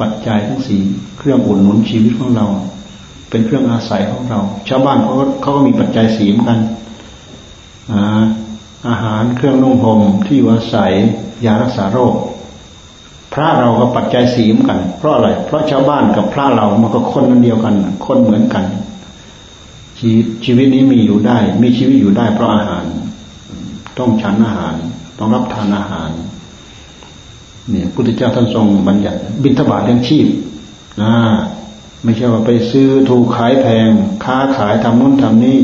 ปัจจัยทั้งสี่เครื่องอุ่นหนุนชีวิตของเรา เป็นเครื่องอาศัยของเรา ชาวบ้านเขาเขาก็มีปัจจัยสีเหมือนกันอาหารเครื่องนุ่งห่มที่อยู่อาศัยยารักษาโรค พระเราก็ปัจจัยสีเหมือนกัน เพราะอะไร เพราะชาวบ้านกับพระเรามันก็คนนันเดียวกัน คนเหมือนกันชีวิตชีวิตนี้มีอยู่ได้ มีชีวิตอยู่ได้ เพราะอาหาร ต้องฉันอาหาร ต้องรับทานอาหาร เนี่ยพุทธเจ้าท่านทรงบัญญัติ บิณฑบาตเลี้ยงชีพนะไม่ใช่ว่าไปซื้อถูกขายแพง ค้าขายทำนู้นทำนี้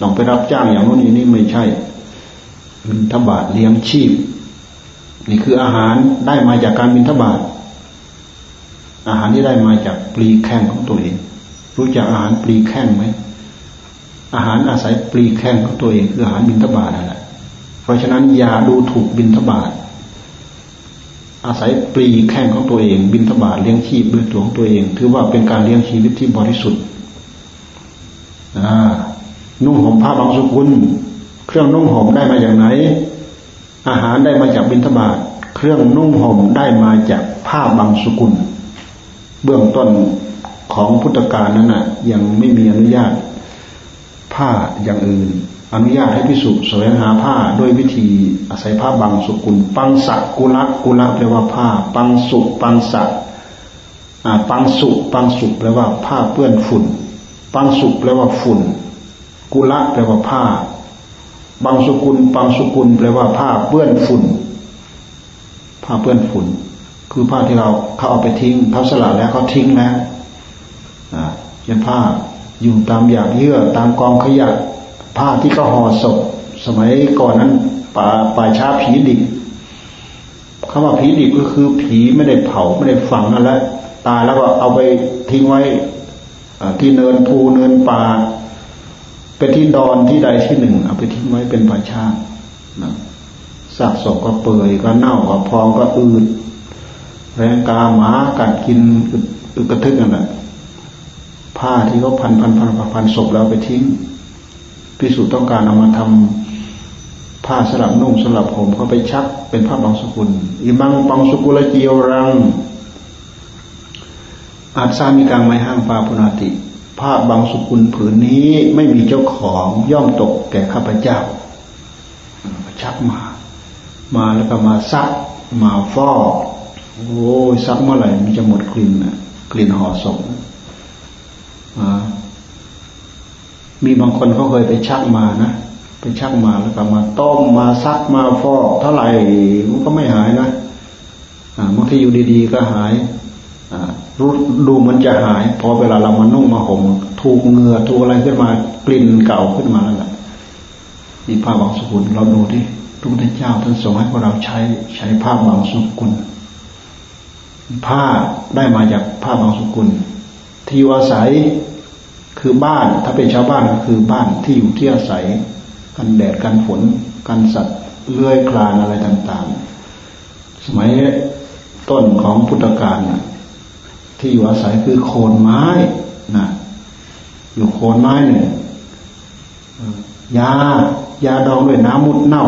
ต้องไปรับจ้างอย่างนู้นอย่างนี้ไม่ใช่บิณฑบาตเลี้ยงชีพ นี่คืออาหารได้มาจากการบิณฑบาตอาหารที่ได้มาจากปลีแข้งของตัวเอง รู้จักอาหารปลีแข้งไหมอาหารอาศัยปลีแข้งของตัวเองคืออาหารบิณฑบาตนั่นแหละเพราะฉะนั้นอย่าดูถูกบิณฑบาตอาศัยปลีแข้งของตัวเอง บินทบาทเลี้ยงชีพด้วยตัวของตัวเอง ถือว่าเป็นการเลี้ยงชีวิตที่บริสุทธิ์นุ่งห่มผ้าบางสุกุลเครื่องนุ่งห่มได้มาจากไหน อาหารได้มาจากบินทบาทเครื่องนุ่งห่มได้มาจากผ้าบางสกุล เบื้องต้นของพุทธกาลนั้นน่ะ ยังไม่มีอนุญาต ผ้าอย่างอื่น อนุญาตให้พิสุแสวงหาผ้าด้วยวิธีอาศัยผ้าบางสกุล ปังสักกุลักกุลักแปลว่าผ้า ปังสุปังสักปังสุปังสุแปลว่าผ้าเปื้อนฝุ่น ปังสุแปลว่าฝุ่น กุละแปลว่าผ้า บางสุกุลปังสุกุลแปลว่าผ้าเปื้อนฝุ่น ผ้าเปื้อนฝุ่น คือผ้าที่เราเขาเอาไปทิ้งเขาสละแล้วเขาทิ้งแล้วอ่าเช่นผ้าอยู่ตามหยาบเยื่อตามกองขยะผ้าที่เขาห่อศพ สมัยก่อนนั้นป่าป่าช้าผีดิบคำว่าผีดิบก็คือผีไม่ได้เผาไม่ได้ฝังนั่นแหละตายแล้วก็เอาไปทิ้งไว้ที่เนินภูเนินป่า เป็นที่ดอนที่ใดที่หนึ่งเอาไปทิ้งไว้เป็นป่าช้าซากศพก็เปื่อยก็เน่าก็พองก็อืดแรงกาหมากัดกินอึกระทึกนั่นแหละผ้าที่เขาพันพันพันพันศพแล้วไปทิ้งพิสูจน์ต้องการเอามาทำผ้าสลับนุ่งสลับผมเขาไปชักเป็นผ้าบางสกุลอิมังบางสกุลเจียวรังอาจสามีกังไม่ห้างปาพุนาติ ผ้าบางสุกุลผืนนี้ไม่มีเจ้าของย่อมตกแก่ข้าพเจ้าชักมา มาแล้วก็มาซัก มาฟอกโอ้ยซักเมื่อไหร่มันจะหมดกลิ่นกลิ่นห่อศพมีบางคนเขาเคยไปชักมานะไปชักมาแล้วก็มาต้มมาซักมาฟอก เท่าไหร่มันก็ไม่หายนะบางทีอยู่ดีๆก็หาย รู้ดูมันจะหาย พอเวลาเรามานุ่งมาห่มถูกเงือถูกอะไรขึ้นมากลิ่นเก่าขึ้นมาแล้วล่ะนี่ผ้าบางสกุลเราดูที่พระพุทธเจ้าท่านทรงให้พวกเราใช้ใช้ผ้าบางสกุล ผ้าได้มาจากผ้าบางสกุล ที่อยู่อาศัยคือบ้าน ถ้าเป็นชาวบ้านก็คือบ้านที่อยู่ที่อาศัย กันแดดกันฝนกันสัตว์เลื้อยคลานอะไรต่าง ๆ สมัยต้นของพุทธกาลนะ ที่อยู่อาศัยคือโคนไม้นะอยู่โคนไม้เนี่ยยายาดองด้วยน้ำมุดเน่า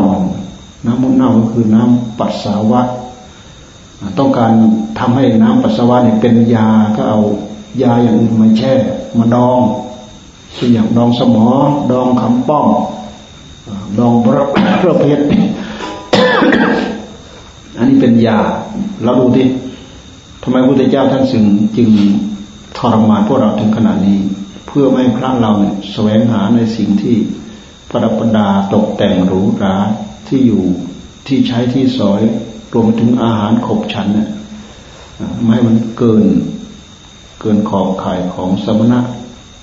น้ำมุดเน่าก็คือน้ำปัสสาวะ ต้องการทำให้น้ำปัสสาวะเนี่ยเป็นยาก็เอายาอย่างอื่นมาแช่ มาดองเช่นอย่างดองสมอ ดองคำป้อง ดองพระพระเพชรอันนี้เป็นยา เราดูดิ ทำไมพระพุทธเจ้าท่านจึงจึงทรมานพวกเราถึงขนาดนี้ เพื่อไม่ให้พระเราเนี่ยแสวงหาในสิ่งที่ประดับประดาตกแต่งหรูหราที่อยู่ที่ใช้ที่สอยรวมถึงอาหารขบฉันเนี่ยไม่ให้มันเกินเกินขอบข่ายของสมณะ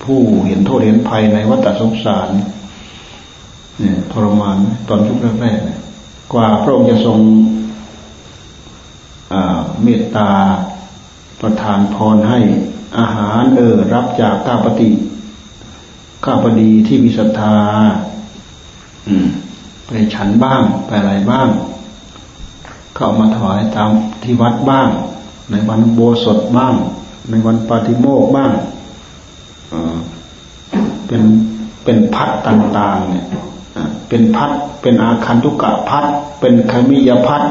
ผู้เห็นโทษเห็นภัยในวัฏสงสารเนี่ยทรมานตอนยุคแรกๆกว่าพระองค์จะทรงเมตตา ประทานพรให้อาหารเออรับจากก้าปฏิก้าปดีที่มีศรัทธาไปฉันบ้าง ไปอะไรบ้าง เข้ามาถวายตามที่วัดบ้าง ในวันโบสถบ้าง ในวันปาฏิโมกบ้างเป็นเป็นพัดต่างๆ เนี่ยเป็นพัดเป็นอาคันตุกะพัดเป็นขมิยพัด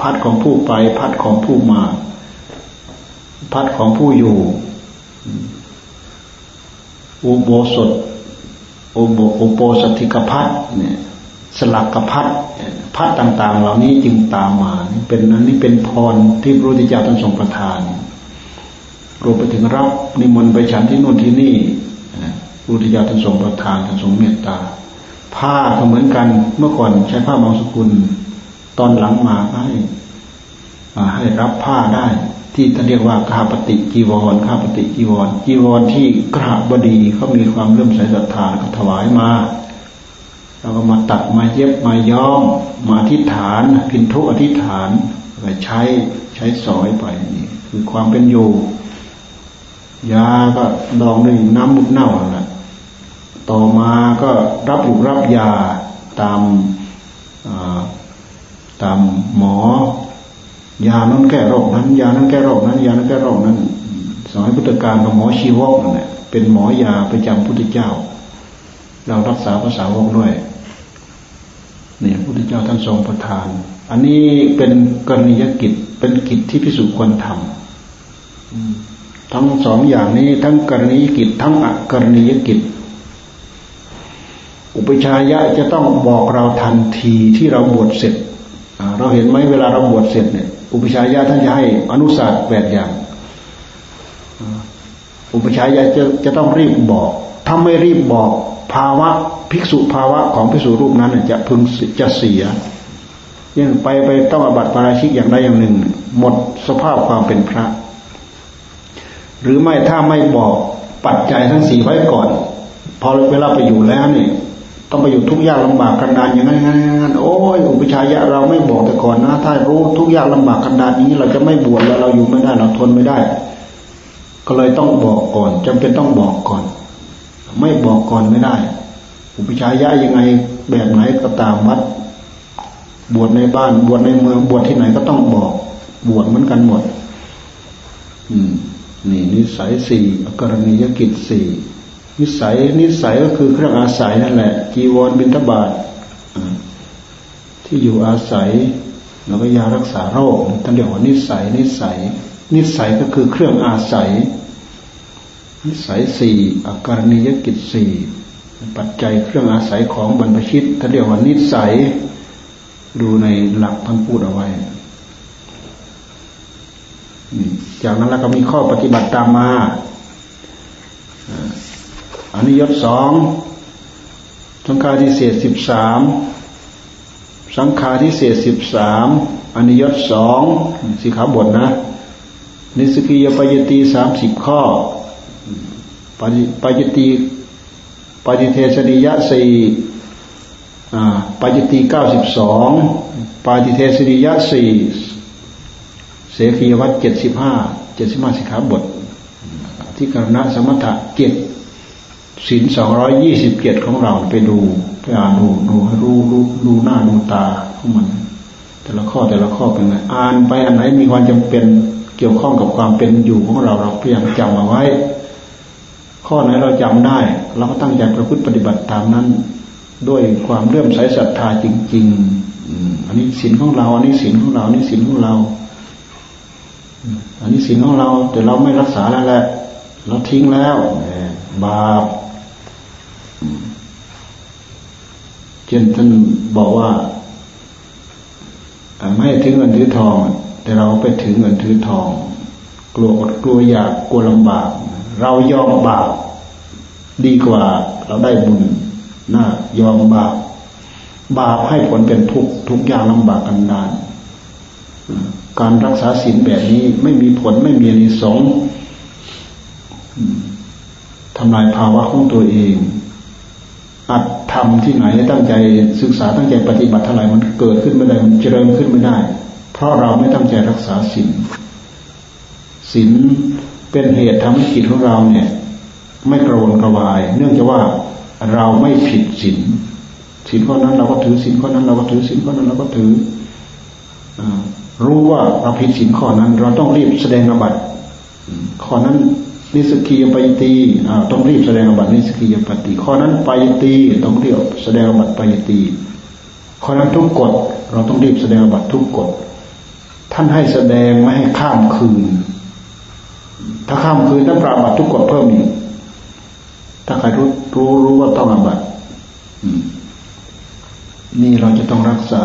พัดของผู้ไปพัดของผู้มา พัดของผู้อยู่ อุโบสถอุโบอุโปสถิกพัดเนี่ยสลักกพัดพัดต่าง ๆ เหล่านี้จึงตามมาเป็นนั้นนี่เป็นพรที่พระพุทธเจ้าท่านทรงประทานรวมไปถึงรับนิมนต์ไปฉันที่นู่นที่นี่พระพุทธเจ้าท่านทรงประทานท่านทรงเมตตา ผ้าก็เหมือนกันเมื่อก่อนใช้ผ้าบางสกุล ตอนหลังมาให้ให้รับผ้าได้ ที่ท่านเรียกว่าข้าปฏิจีวรข้าปฏิจีวรจีวรที่กราบบดีเขามีความเลื่อมใสศรัทธาก็ถวายมาเราก็มาตัดมาเย็บมาย้อมมาอธิษฐานพินทุอธิษฐานไปใช้ใช้สอยไปนี่คือความเป็นอยู่ยาก็ดองด้วยน้ำมุดเน่าแหละต่อมาก็รับลูกรับยาตามตามหมอ ยานั้นแก้โรคนั้น ยานั้นแก้โรคนั้น ยานั้นแก้โรคนั้น สมัยพุทธกาลหมอชีวกนั่นแหละเป็นหมอยาประจำพุทธเจ้า เรารักษาภาษาวกด้วยเนี่ยพุทธเจ้าท่านทรงประทาน อันนี้เป็นกรณียกิจเป็นกิจที่พิสุควรทำทั้งสองอย่างนี้ ทั้งกรณียกิจ ทั้งอกรณียกิจ อุปชายะจะต้องบอกเราทันทีที่เราบวชเสร็จเราเห็นไหมเวลาเราบวชเสร็จเนี่ย อุปชายยะท่านจะให้อนุสาสตร์แปดอย่าง อุปชายยะจะจะต้องรีบบอก ถ้าไม่รีบบอกภาวะภิกษุภาวะของภิกษุรูปนั้นจะพึงจะเสียยังไปไปต้องอบัติปาราชิกอย่างใดอย่างหนึ่ง หมดสภาพความเป็นพระ หรือไม่ถ้าไม่บอกปัจจัยทั้งสี่ไว้ก่อน พอเวลาไปอยู่แล้วนี่ ต้องไปอยู่ทุกยากลำบากกันดานอย่างนั้นงั้นโอ้ยอุปชัยยะเราไม่บอกแต่ก่อนนะถ้ารู้ทุกยากลำบากกันดานนี้ เราจะไม่บวชแล้วเราอยู่ไม่ได้เราทนไม่ได้ ก็เลยต้องบอกก่อนจำเป็นต้องบอกก่อน ไม่บอกก่อนไม่ได้ อุปชายะยังไงแบบไหนก็ตามวัด บวชในบ้านบวชในเมืองบวชที่ไหนก็ต้องบอก บวชเหมือนกันหมด อืม นี่นิสัยสี่กรณียกิจสี่ นิสัยนิสัยก็คือเครื่องอาศัยนั่นแหละ จีวรบิณฑบาตที่อยู่อาศัยแล้วก็ยารักษาโรคท่านเรียกว่านิสัย นิสัย นิสัยก็คือเครื่องอาศัย นิสัยสี่อาการณียกิจสี่ปัจจัยเครื่องอาศัยของบรรพชิตถ้านเรียกว่านิสัย ดูในหลักท่านพูดเอาไว้จากนั้นแล้วก็มีข้อปฏิบัติตามมา อนนี้ยศสองสังฆาทิเศษสิบสามสังฆาทิเศษสิบสามอนนี้ยศสองสิกขาบทนะ นิสสัคคิยปาจิตตีย์สามสิบข้อปาจิตตีย์ปาฏิเทสนียะสี่ปาจิตตีย์เก้าสิบสองปาฏิเทสนียะสี่เสขิยวัตรเจ็ดสิบห้าเจ็ดสิบห้าสิกขาบทอธิกรณสมถะเจ็ด ศีลสองร้อยยี่สิบเจ็ดของเราไปดูไปอ่านดูดูให้รู้รู้ดูหน้าดูตาของมัน แต่ละข้อแต่ละข้อเป็นไงอ่านไปอันไหนมีความจำเป็นเกี่ยวข้องกับความเป็นอยู่ของเราเราพยายามจำเอาไว้ ข้อไหนเราจำได้ เราก็ตั้งใจประพฤติปฏิบัติตามนั้น ด้วยความเลื่อมใสศรัทธาจริง ๆอันนี้ศีลของเรา อันนี้ศีลของเรา อันนี้ศีลของเรา อันนี้ศีลของเรา แต่เราไม่รักษาแล้วแหละเราทิ้งแล้วบาป เช่นท่านบอกว่าไม่ถือเงินถือทอง แต่เราไปถือเงินถือทอง กลัวอดกลัวอยากกลัวลำบาก เรายอมบาปดีกว่าเราได้บุญน่ายอมบาปบาปให้ผลเป็นทุกทุกอย่างลำบากกันดาน การรักษาศีลแบบนี้ไม่มีผลไม่มีอนิสงส์ทำลายภาวะของตัวเอง อัดทำที่ไหนตั้งใจศึกษาตั้งใจปฏิบัติเท่าไหร่มันเกิดขึ้นไม่ได้มันเจริญขึ้นไม่ได้ เพราะเราไม่ตั้งใจรักษาศีลศีลเป็นเหตุทำให้จิตของเราเนี่ย ไม่กระวนกระวาย เนื่องจากว่าเราไม่ผิดศีลศีลข้อนั้นเราก็ถือศีลข้อนั้นเราก็ถือศีลข้อนั้นเราก็ถือรู้ว่าเราผิดศีลข้อนั้น เราต้องรีบแสดงอบัตข้อนั้น นิสกียปยตีต้องรีบแสดงอบัตนิสกียปฏิข้อนั้นปยตีต้องเรียบแสดงอบัตปยตีข้อนั้นทุกกฎเราต้องรีบแสดงอบัตทุกกฎท่านให้แสดงไม่ให้ข้ามคืน ถ้าข้ามคืนต้องปราบัตทุกกฎเพิ่มอีกถ้าใครรู้รู้รู้ว่าต้องอบัตนี่เราจะต้องรักษา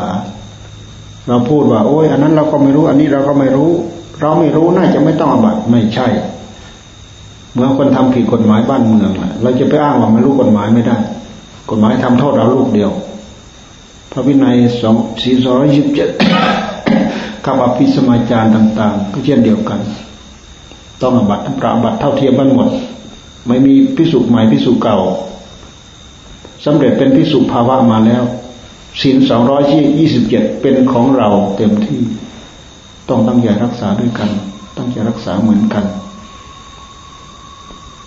เราพูดว่า โอ้ยอันนั้นเราก็ไม่รู้ อันนี้เราก็ไม่รู้ เราไม่รู้น่าจะไม่ต้องอบัตไม่ใช่ เมื่อคนทำผิดกฎหมายบ้านเมืองเราจะไปอ้างว่าไม่รู้กฎหมายไม่ได้ กฎหมายทำโทษเราลูกเดียว พระวินัยสองสี่ร้อยยี่สิบเจ็ดกับอภิสมาจารต่าง ๆ ก็เช่นเดียวกัน ต้องอบัตปราบัตเท่าเทียมกันหมด ไม่มีพิสุใหม่พิสุเก่าสำเร็จเป็นพิสุภาวะมาแล้วศีลสองร้อยยี่สิบเจ็ดเป็นของเราเต็มที่ ต้องตั้งใจรักษาด้วยกัน ตั้งใจรักษาเหมือนกัน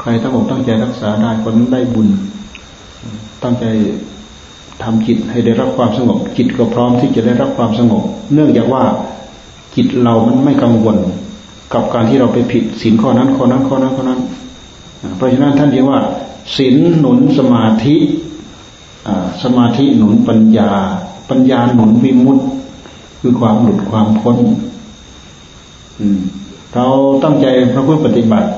ใครตั้งอกตั้งใจรักษาได้คนนั้นได้บุญ ตั้งใจทำจิตให้ได้รับความสงบ จิตก็พร้อมที่จะได้รับความสงบ เนื่องจากว่าจิตเรามันไม่กังวลกับการที่เราไปผิดศีลข้อนั้นข้อนั้นข้อนั้นข้อนั้น เพราะฉะนั้นท่านเรียกว่าศีลหนุนสมาธิสมาธิหนุนปัญญา ปัญญาหนุนวิมุตติคือความหลุดความพ้นเราตั้งใจพระพุทธปฏิบัติ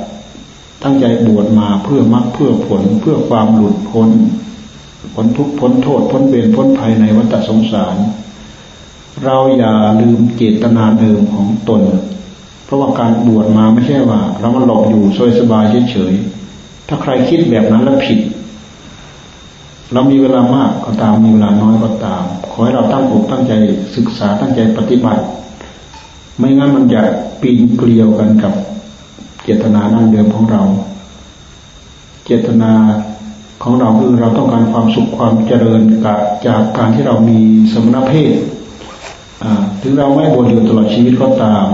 ตั้งใจบวชมาเพื่อมรรคเพื่อผลเพื่อความหลุดพ้นพ้นทุกพ้นโทษพ้นเวรพ้นภัยในวัฏสงสาร เราอย่าลืมเจตนาเดิมของตน เพราะว่าการบวชมาไม่ใช่ว่า เรามาหลบอยู่สสบายเฉยๆถ้าใครคิดแบบนั้นแล้วผิด เรามีเวลามากก็ตามมีเวลาน้อยก็ตาม ขอให้เราตั้งอกตั้งใจศึกษาตั้งใจปฏิบัติ ไม่งั้นมันจะปีนเกลียวกันกับ เจตนาดั้งเดิมของเรา เจตนาของเราคือเราต้องการความสุขความเจริญกจากการที่เรามีสมณเพศถึงเราไม่บวชอยู่ตลอดชีวิตก็ตาม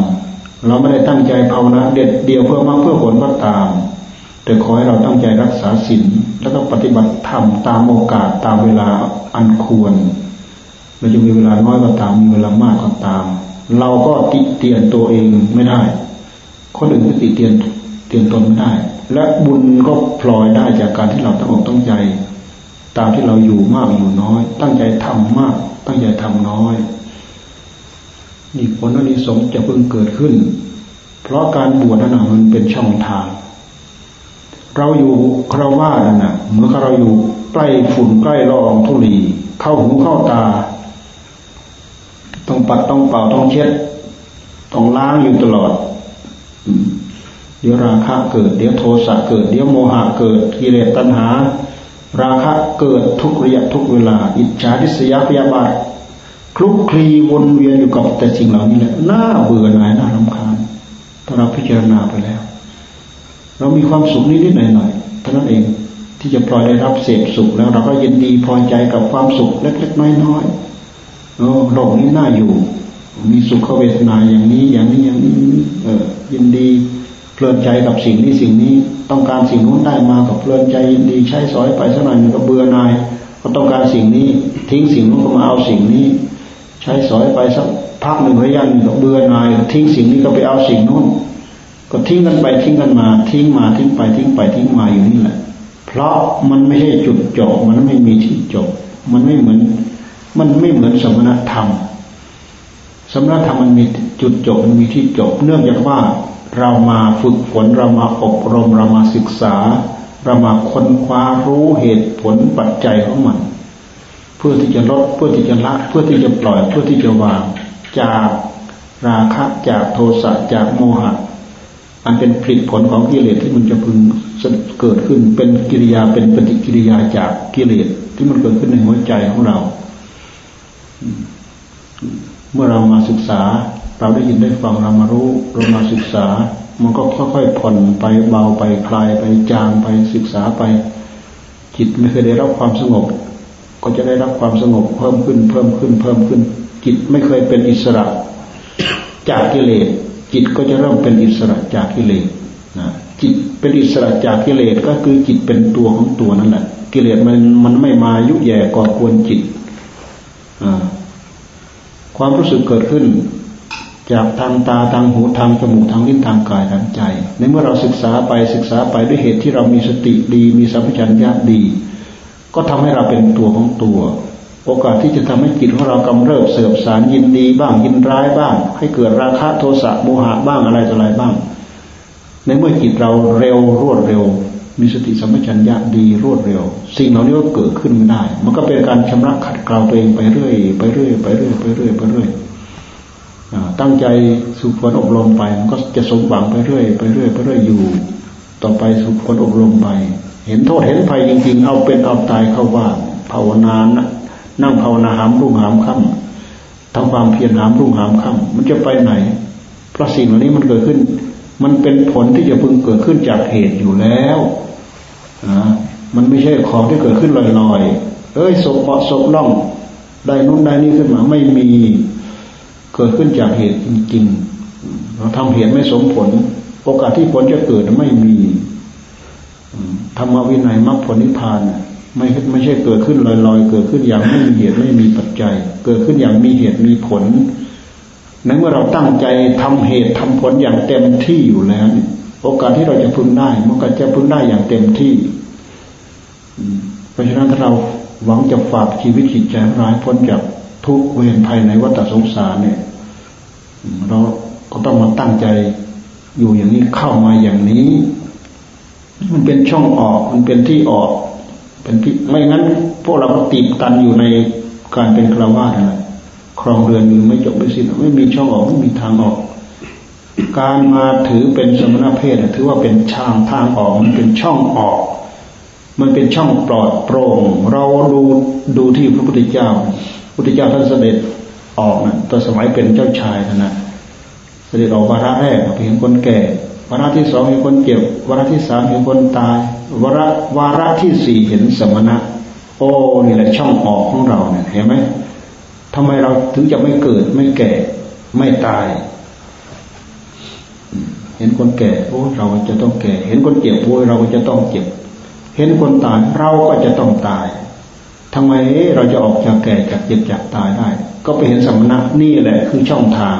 เราไม่ได้ตั้งใจภาวนาเด็ดเดียวเพื่อมาเพื่อผลก็ตาม แต่ขอให้เราตั้งใจรักษาศีลแล้วก็ปฏิบัติธรรมตามโอกาสตามเวลาอันควรเราจะมีเวลาน้อยก็ตามมีเวลามากก็ตาม เราก็ติเตียนตัวเองไม่ได้ คนอื่นก็ติเตียนเตียนตนไม่ได้ และบุญก็พลอยได้จากการที่เราตั้งอกตั้งใจ ตามที่เราอยู่มากอยู่น้อย ตั้งใจทำมาก ตั้งใจทำน้อยนี่ผลนี้สงจะเพิ่งเกิดขึ้น เพราะการบวชนั้นมันเป็นช่องทาง เราอยู่คราวาสน่ะเหมื่อเราอยู่ใกล้ฝุ่นใกล้ละอองธุลีเข้าหูเข้าตา ต้องปัดต้องเป่าต้องเช็ด ต้องล้างอยู่ตลอด เดี๋ยวราคะเกิด เดี๋ยวโทสะเกิด เดี๋ยวโมหะเกิด กิเลสตัณหา ราคะเกิดทุกระยะทุกเวลา อิจฉาทิษยาพยาบาทคลุกคลีวนเวียนอยู่กับแต่สิ่งเหล่านี้แหละน่าเบื่อหน่ายน่ารำคาญถ้าเราพิจารณาไปแล้ว เรามีความสุขนิดๆหน่อยๆเท่านั้นเองที่จะปล่อยได้รับเสพสุขแล้ว เราก็ยินดีพอใจกับความสุขเล็กๆน้อยๆโอ้โลกนี้น่าอยู่ มีสุขเวทนาอย่างนี้อย่างนี้อย่างนี้ เออ ยินดีเพลินใจกับสิ่งนี้สิ่งนี้ ต้องการสิ่งนู้นได้มากับเพลินใจยินดีใช้สอยไปสักหน่อยนึงก็เบื่อนายก็ต้องการสิ่งนี้ ทิ้งสิ่งนู้นก็มาเอาสิ่งนี้ ใช้สอยไปสักพักหนึ่งระยะหนึ่งก็เบื่อนาย ทิ้งสิ่งนี้ก็ไปเอาสิ่งนู้นก็ทิ้งกันไปทิ้งกันมา ทิ้งมาทิ้งไปทิ้งไปทิ้งมาอยู่นี่แหละ เพราะมันไม่ใช่จุดจบมันไม่มีที่จบ มันไม่เหมือน มันไม่เหมือนสมณธรรม สมณธรรมมันมีจุดจบมันมีที่จบ เนื่องจากว่าเรามาฝึกฝนเรามาอบรมเรามาศึกษา เรามาค้นคว้ารู้เหตุผลปัจจัยของมัน เพื่อที่จะลดเพื่อที่จะละเพื่อที่จะปล่อยเพื่อที่จะวางจากราคะจากโทสะจากโมหะอันเป็นผลผลของกิเลสที่มันจะพึงเกิดขึ้นเป็นกิริยาเป็นปฏิกิริยาจากกิเลสที่มันเกิดขึ้นในหัวใจของเรา เมื่อเรามาศึกษา เราได้ยินได้ฟังเรามารู้เรามาศึกษา มันก็ค่อยๆผ่อนไปเบาไปคลายไปจางไปศึกษาไป จิตไม่เคยได้รับความสงบ ก็จะได้รับความสงบเพิ่มขึ้น เพิ่มขึ้น เพิ่มขึ้น จิตไม่เคยเป็นอิสระ จากกิเลสจิตก็จะเริ่มเป็นอิสระจากกิเลสนะจิตเป็นอิสระจากกิเลสก็คือจิตเป็นตัวของตัวนั่นแหละ กิเลสมันมันไม่มายุแย่ก่อควรจิตอ่า ความรู้สึกเกิดขึ้น จากทางตาทางหูทางจมูกทางลิ้นทางกายทางใจ ในเมื่อเราศึกษาไปศึกษาไปด้วยเหตุที่เรามีสติดี มีสัมผัสัญญาดี ก็ทำให้เราเป็นตัวของตัว โอกาสที่จะทำให้จิตของเรากำเริบเสื่อมสารยินดีบ้างยินร้ายบ้าง ให้เกิดราคะโทสะโมหะบ้างอะไรต่ออะไรบ้าง ในเมื่อจิตเราเร็วรวดเร็ว มีสติสัมปชัญญะดีรวดเร็ว สิ่งเหล่านี้ก็เกิดขึ้นไม่ได้ มันก็เป็นการชำระขัดเกลาตัวเองไปเรื่อยไปเรื่อยไปเรื่อยไปเรื่อยไปเรื่อยตั้งใจสุขฝนอบรมไป มันก็จะสมหวังไปเรื่อยไปเรื่อยไปเรื่อยอยู่ ต่อไปสุขฝนอบรมไป เห็นโทษเห็นภัยจริงๆ เอาเป็นเอาตายเข้าว่าภาวนานะนั่งภาวนาหามรุ่งหามค่ำทำความเพียรหามรุ่งหามค่ำมันจะไปไหน เพราะสิ่งเหล่านี้มันเกิดขึ้น มันเป็นผลที่จะพึงเกิดขึ้นจากเหตุอยู่แล้ว มันไม่ใช่ของที่เกิดขึ้นลอยๆ เอ้ยศพเหมาะศพล่อง ได้นู้นได้นี้ขึ้นมาไม่มี เกิดขึ้นจากเหตุจริงๆ เราทำเหตุไม่สมผล โอกาสที่ผลจะเกิดไม่มีธรรมวินัยมรรคผลนิพพานไม่ไม่ใช่เกิดขึ้นลอยๆ เกิดขึ้นอย่างไม่มีเหตุไม่มีปัจจัย เกิดขึ้นอย่างมีเหตุมีผลในเมื่อเราตั้งใจทำเหตุทำผลอย่างเต็มที่อยู่แล้วเนี่ย โอกาสที่เราจะพึงได้มันก็จะพึงได้อย่างเต็มที่ เพราะฉะนั้นถ้าเราหวังจะฝากชีวิตจิตใจร้ายพ้นจากทุกเวรภายในวัฏสงสารเนี่ยเราก็ต้องมาตั้งใจอยู่อย่างนี้เข้ามาอย่างนี้ มันเป็นช่องออกมันเป็นที่ออก เป็นที่ไม่งั้น พวกเราก็ติดตันอยู่ในการเป็นคราวาสอะไรครองเรือนอยู่ไม่จบไม่สิ้นไม่มีช่องออกไม่มีทางออก การมาถือเป็นสมณเพศถือว่าเป็นทางทางออกมันเป็นช่องออก มันเป็นช่องปลอดโปร่ง เราดูดูที่พระพุทธเจ้าพระพุทธเจ้าท่านเสด็จออกนะตอนสมัยเป็นเจ้าชายนะเสด็จออกวาระแรกเห็นคนแก่วาระที่สองเห็นคนเจ็บวาระที่สามเห็นคนตายวาระวาระที่สี่เห็นสมณะ โอ้นี่แหละช่องออกของเราเนี่ยเห็นไหมทำไมเราถึงจะไม่เกิดไม่แก่ไม่ตาย เห็นคนแก่โอ้เราจะต้องแก่ เห็นคนเจ็บโอ้เราจะต้องเจ็บ เห็นคนตายเราก็จะต้องตายทำไมเราจะออกจากแก่จากเจ็บจากตายได้ ก็ไปเห็นสมณะนี่แหละคือช่องทาง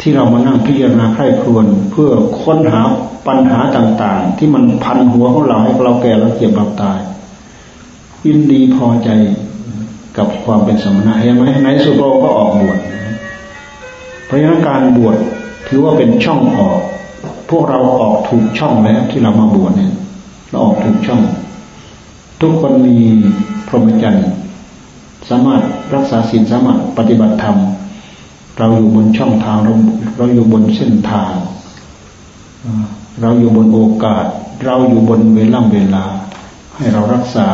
ที่เรามานั่งพิจารณาใคร่ครวญเพื่อค้นหาปัญหาต่างๆ ที่มันพันหัวของเราให้เราแก่เราเจ็บเราตายยินดีพอใจกับความเป็นสมณะเห็นไหมในสุโรก็ออกบวชเพราะฉะนั้นการบวช ถือว่าเป็นช่องออก พวกเราออกถูกช่องแล้วที่เรามาบวชเนี่ยเราออกถูกช่อง ทุกคนมีพรหมจรรย์สามารถรักษาศีลสามารถปฏิบัติธรรม เราอยู่บนช่องทางเราเราอยู่บนเส้นทาง เราอยู่บนโอกาส เราอยู่บนเวล่ำเวลา ให้เรารักษา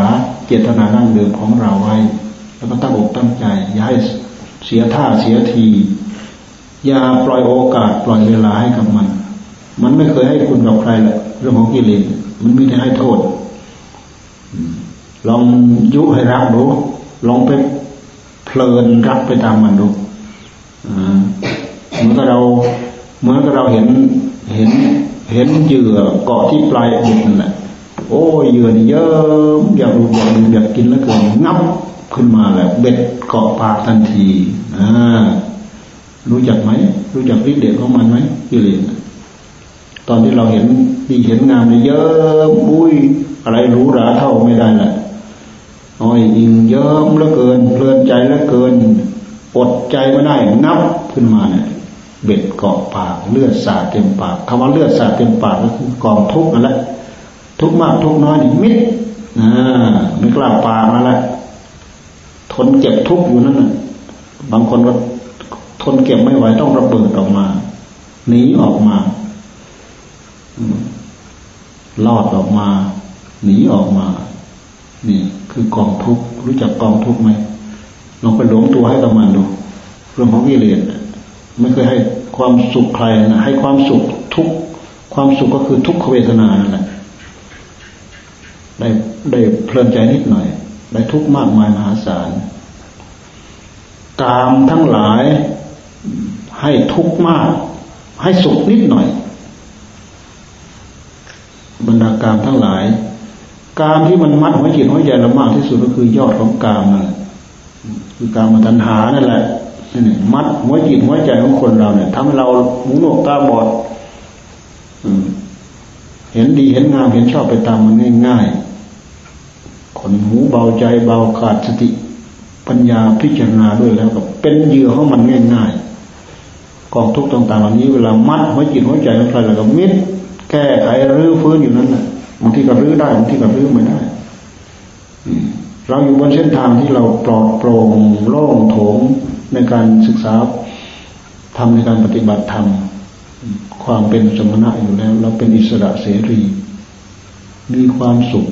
เจตนาดั้งเดิมของเราไว้ แล้วก็ตั้งอกตั้งใจ อย่าให้เสียท่าเสียที อย่าปล่อยโอกาสปล่อยเวลาให้กับมัน มันไม่เคยให้คุณกับใครแหละเรื่องของกิเลสมันมีแต่ให้โทษลองยุให้รักดูลองไปเพลินรักไปตามมันดูเหมือนกับเราเหมือนกับเราเห็นเห็นเห็นเหยื่อเกาะที่ปลายบุดนั่นแหละโอ้เหยื่อนี่เยอะอยากดูอยากดูอยากกินแล้วเกินงับขึ้นมาแล้วเบ็ดเกาะปากทันทีอ่า รู้จักไหม รู้จักฤทธิ์เดชของมันไหมกิเลสตอนที่เราเห็นดีเห็นงามเยเยอะบุ้ย อะไรรู้ราเท่าไม่ได้แหละอ้อยยิงเยิ้มเหลือเกินเพลินใจเหลือเกินอดใจไม่ได้นับขึ้นมาเนี่ยเบ็ดเกาะปากเลือดสาดเต็มปากคำว่าเลือดสาดเต็มปากก็คือกองทุกข์นั่นแหละทุกข์มากทุกข์น้อยนี่มิดอ่าไม่กล้าปากนั่นแหละทนเจ็บทุกข์อยู่นั่นน่ะบางคนก็ นเก็บไม่ไหวต้องระเบิดออกมาหนีออกมาลอดออกมา หนีออกมา นี่คือกองทุกข์รู้จักกองทุกข์ไหมลองไปหลงตัวให้กับมันดูเรื่องของกิเลสไม่เคยให้ความสุขใครนะให้ความสุขทุกความสุขก็คือทุกขเวทนานั่นแหละได้ได้เพลินใจนิดหน่อย ได้ทุกข์มากมายมหาศาลกามทั้งหลาย ให้ทุกข์มาก ให้สุขนิดหน่อย บรรดากามทั้งหลายกามที่มันมัดหัวจิตหัวใจเรามากที่สุดก็คือยอดของกามนั่นแหละคือกามตัณหานั่นแหละนี่มัดหัวจิตหัวใจของคนเราเนี่ยทำให้เราหูหนวกตาบอดเห็นดีเห็นงามเห็นชอบไปตามมันง่ายๆคนหูเบาใจเบาขาดสติ ปัญญาพิจารณาด้วยแล้วก็เป็นเหยื่อของมันง่าย กองทุกข์ต่างๆเหล่านี้เวลามัดหัวจิตหัวใจของใครแล้วก็มิดแก้ไขรื้อฟื้นอยู่นั้นแหละบางทีก็รื้อได้บางทีก็รื้อไม่ได้เราอยู่บนเส้นทางที่เราปลอดโปร่งโล่งโถงในการศึกษาทำในการปฏิบัติธรรมความเป็นสมณะอยู่แล้ว เราเป็นอิสระเสรี มีความสุข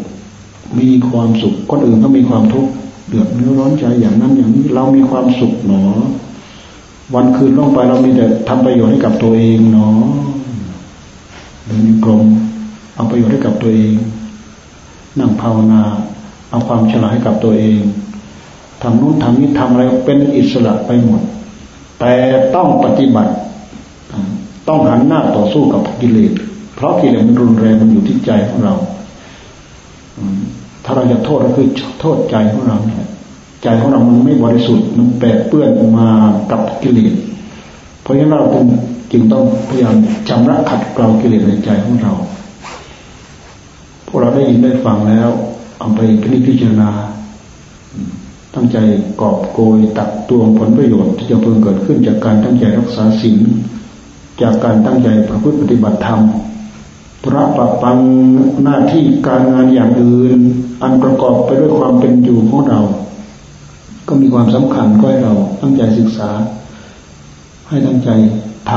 มีความสุขคนอื่นก็มีความทุกข์เดือดเนื้อร้อนใจอย่างนั้นอย่างนี้ เรามีความสุขหนอ วันคืนล่วงไปเรามีแต่ทำประโยชน์ให้กับตัวเองหนอเดินกลมเอาประโยชน์ให้กับตัวเอง นั่งภาวนา เอาความฉลาดให้กับตัวเองทำนู้นทำนี้ทำอะไรเป็นอิสระไปหมด แต่ต้องปฏิบัติ ต้องหันหน้าต่อสู้กับกิเลสเพราะกิเลสมันรุนแรงมันอยู่ที่ใจของเราถ้าเราจะโทษก็คือโทษใจของเราเนี่ย ใจของเรามันไม่บริสุทธิ์มันแปดเปื้อนมากับกิเลสเพราะฉะนั้นเราจึงต้องพยายามชำระขัดเกลากิเลสในใจของเรา พวกเราได้ยินได้ฟังแล้ว เอาไปพิจารณา ตั้งใจกอบโกยตักตวงผลประโยชน์ที่จะเพิ่งเกิดขึ้นจากการตั้งใจรักษาศีลจากการตั้งใจประพฤติปฏิบัติธรรมธุระปะปังหน้าที่การงานอย่างอื่น อันประกอบไปด้วยความเป็นอยู่ของเรา ก็มีความสำคัญก็ให้เราตั้งใจศึกษา ให้ตั้งใจท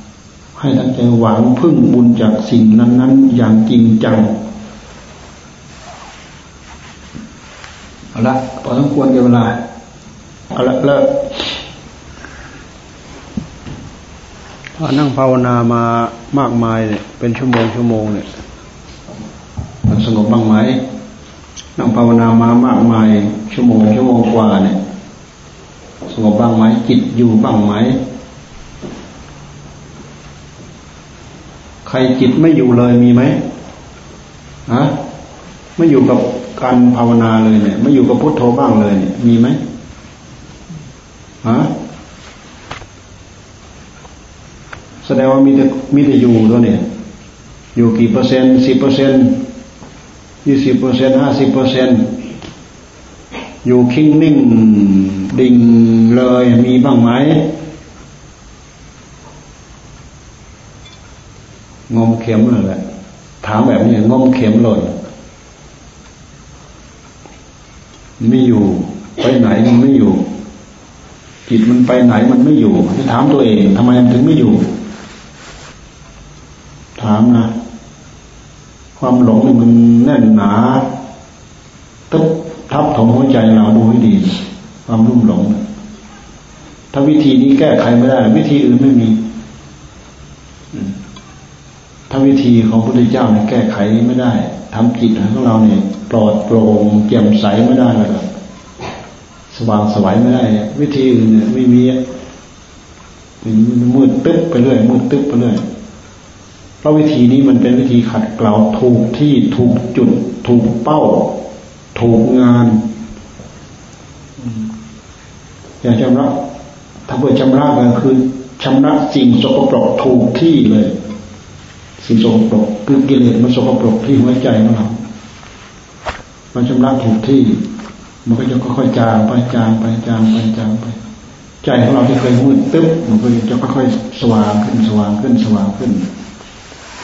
ำให้ตั้งใจหวังพึ่งบุญจากสิ่งนั้น ๆ อย่างจริงจังเอาละพอสมควรกับเวลาเอาละเลิกพอนั่งภาวนามามากมายเนี่ยเป็นชั่วโมงชั่วโมงเนี่ยมันสงบบ้างไหม นั่งภาวนามามากมาย ชั่วโมงชั่วโมงกว่าเนี่ยสงบบ้างไหมจิตอยู่บ้างไหมใครจิตไม่อยู่เลยมีไหมฮะไม่อยู่กับการภาวนาเลยเนี่ย ไม่อยู่กับพุทโธบ้างเลยเนี่ย มีไหมฮะแสดงว่ามีแต่มีแต่อยู่ตัวเนี่ย อยู่กี่เปอร์เซ็นต์สิบเปอร์เซ็นต์ ยี่สิบเปอร์เซ็นต์ห้าสิบเปอร์เซ็นต์อยู่คิงนิ่งดิ่งเลยมีบ้างไหมงมเข็มเลยแหละถามแบบนี้งมเข็มหล่นไม่อยู่ ไปไหนมันไม่อยู่ จิตมันไปไหนมันไม่อยู่จะถามตัวเองทำไมมันถึงไม่อยู่ ถามนะ ความหลงนี่มันแน่นหนาตึ๊บทับถมหัวใจเราดูให้ดี ความรุ่มหลง ถ้าวิธีนี้แก้ไขไม่ได้ วิธีอื่นไม่มีถ้าวิธีของพระพุทธเจ้าเนี่ยแก้ไขไม่ได้ทำจิตของเราเนี่ยปลอดโปร่งแจ่มใสไม่ได้แล้วก็สว่างสวัยไม่ได้ วิธีอื่นเนี่ยไม่มีมันมืดตึ๊บไปเรื่อยมืดตึ๊บไปเรื่อย เพราะวิธีนี้มันเป็นวิธีขัดเกลาถูกที่ถูกจุด ถูกเป้า ถูกงานอย่างชำระถ้าเพื่อชำระก็คือชำระสิ่งสกปรกถูกที่เลย สิ่งสกปรกคือกิเลสมันสกปรกที่หัวใจของเรามันชำระถูกที่ มันก็จะค่อยๆจางไปจางไปจางไปจางไป ใจของเราที่เคยมืดตึ๊บมันก็จะค่อยๆสว่างขึ้นสว่างขึ้นสว่างขึ้น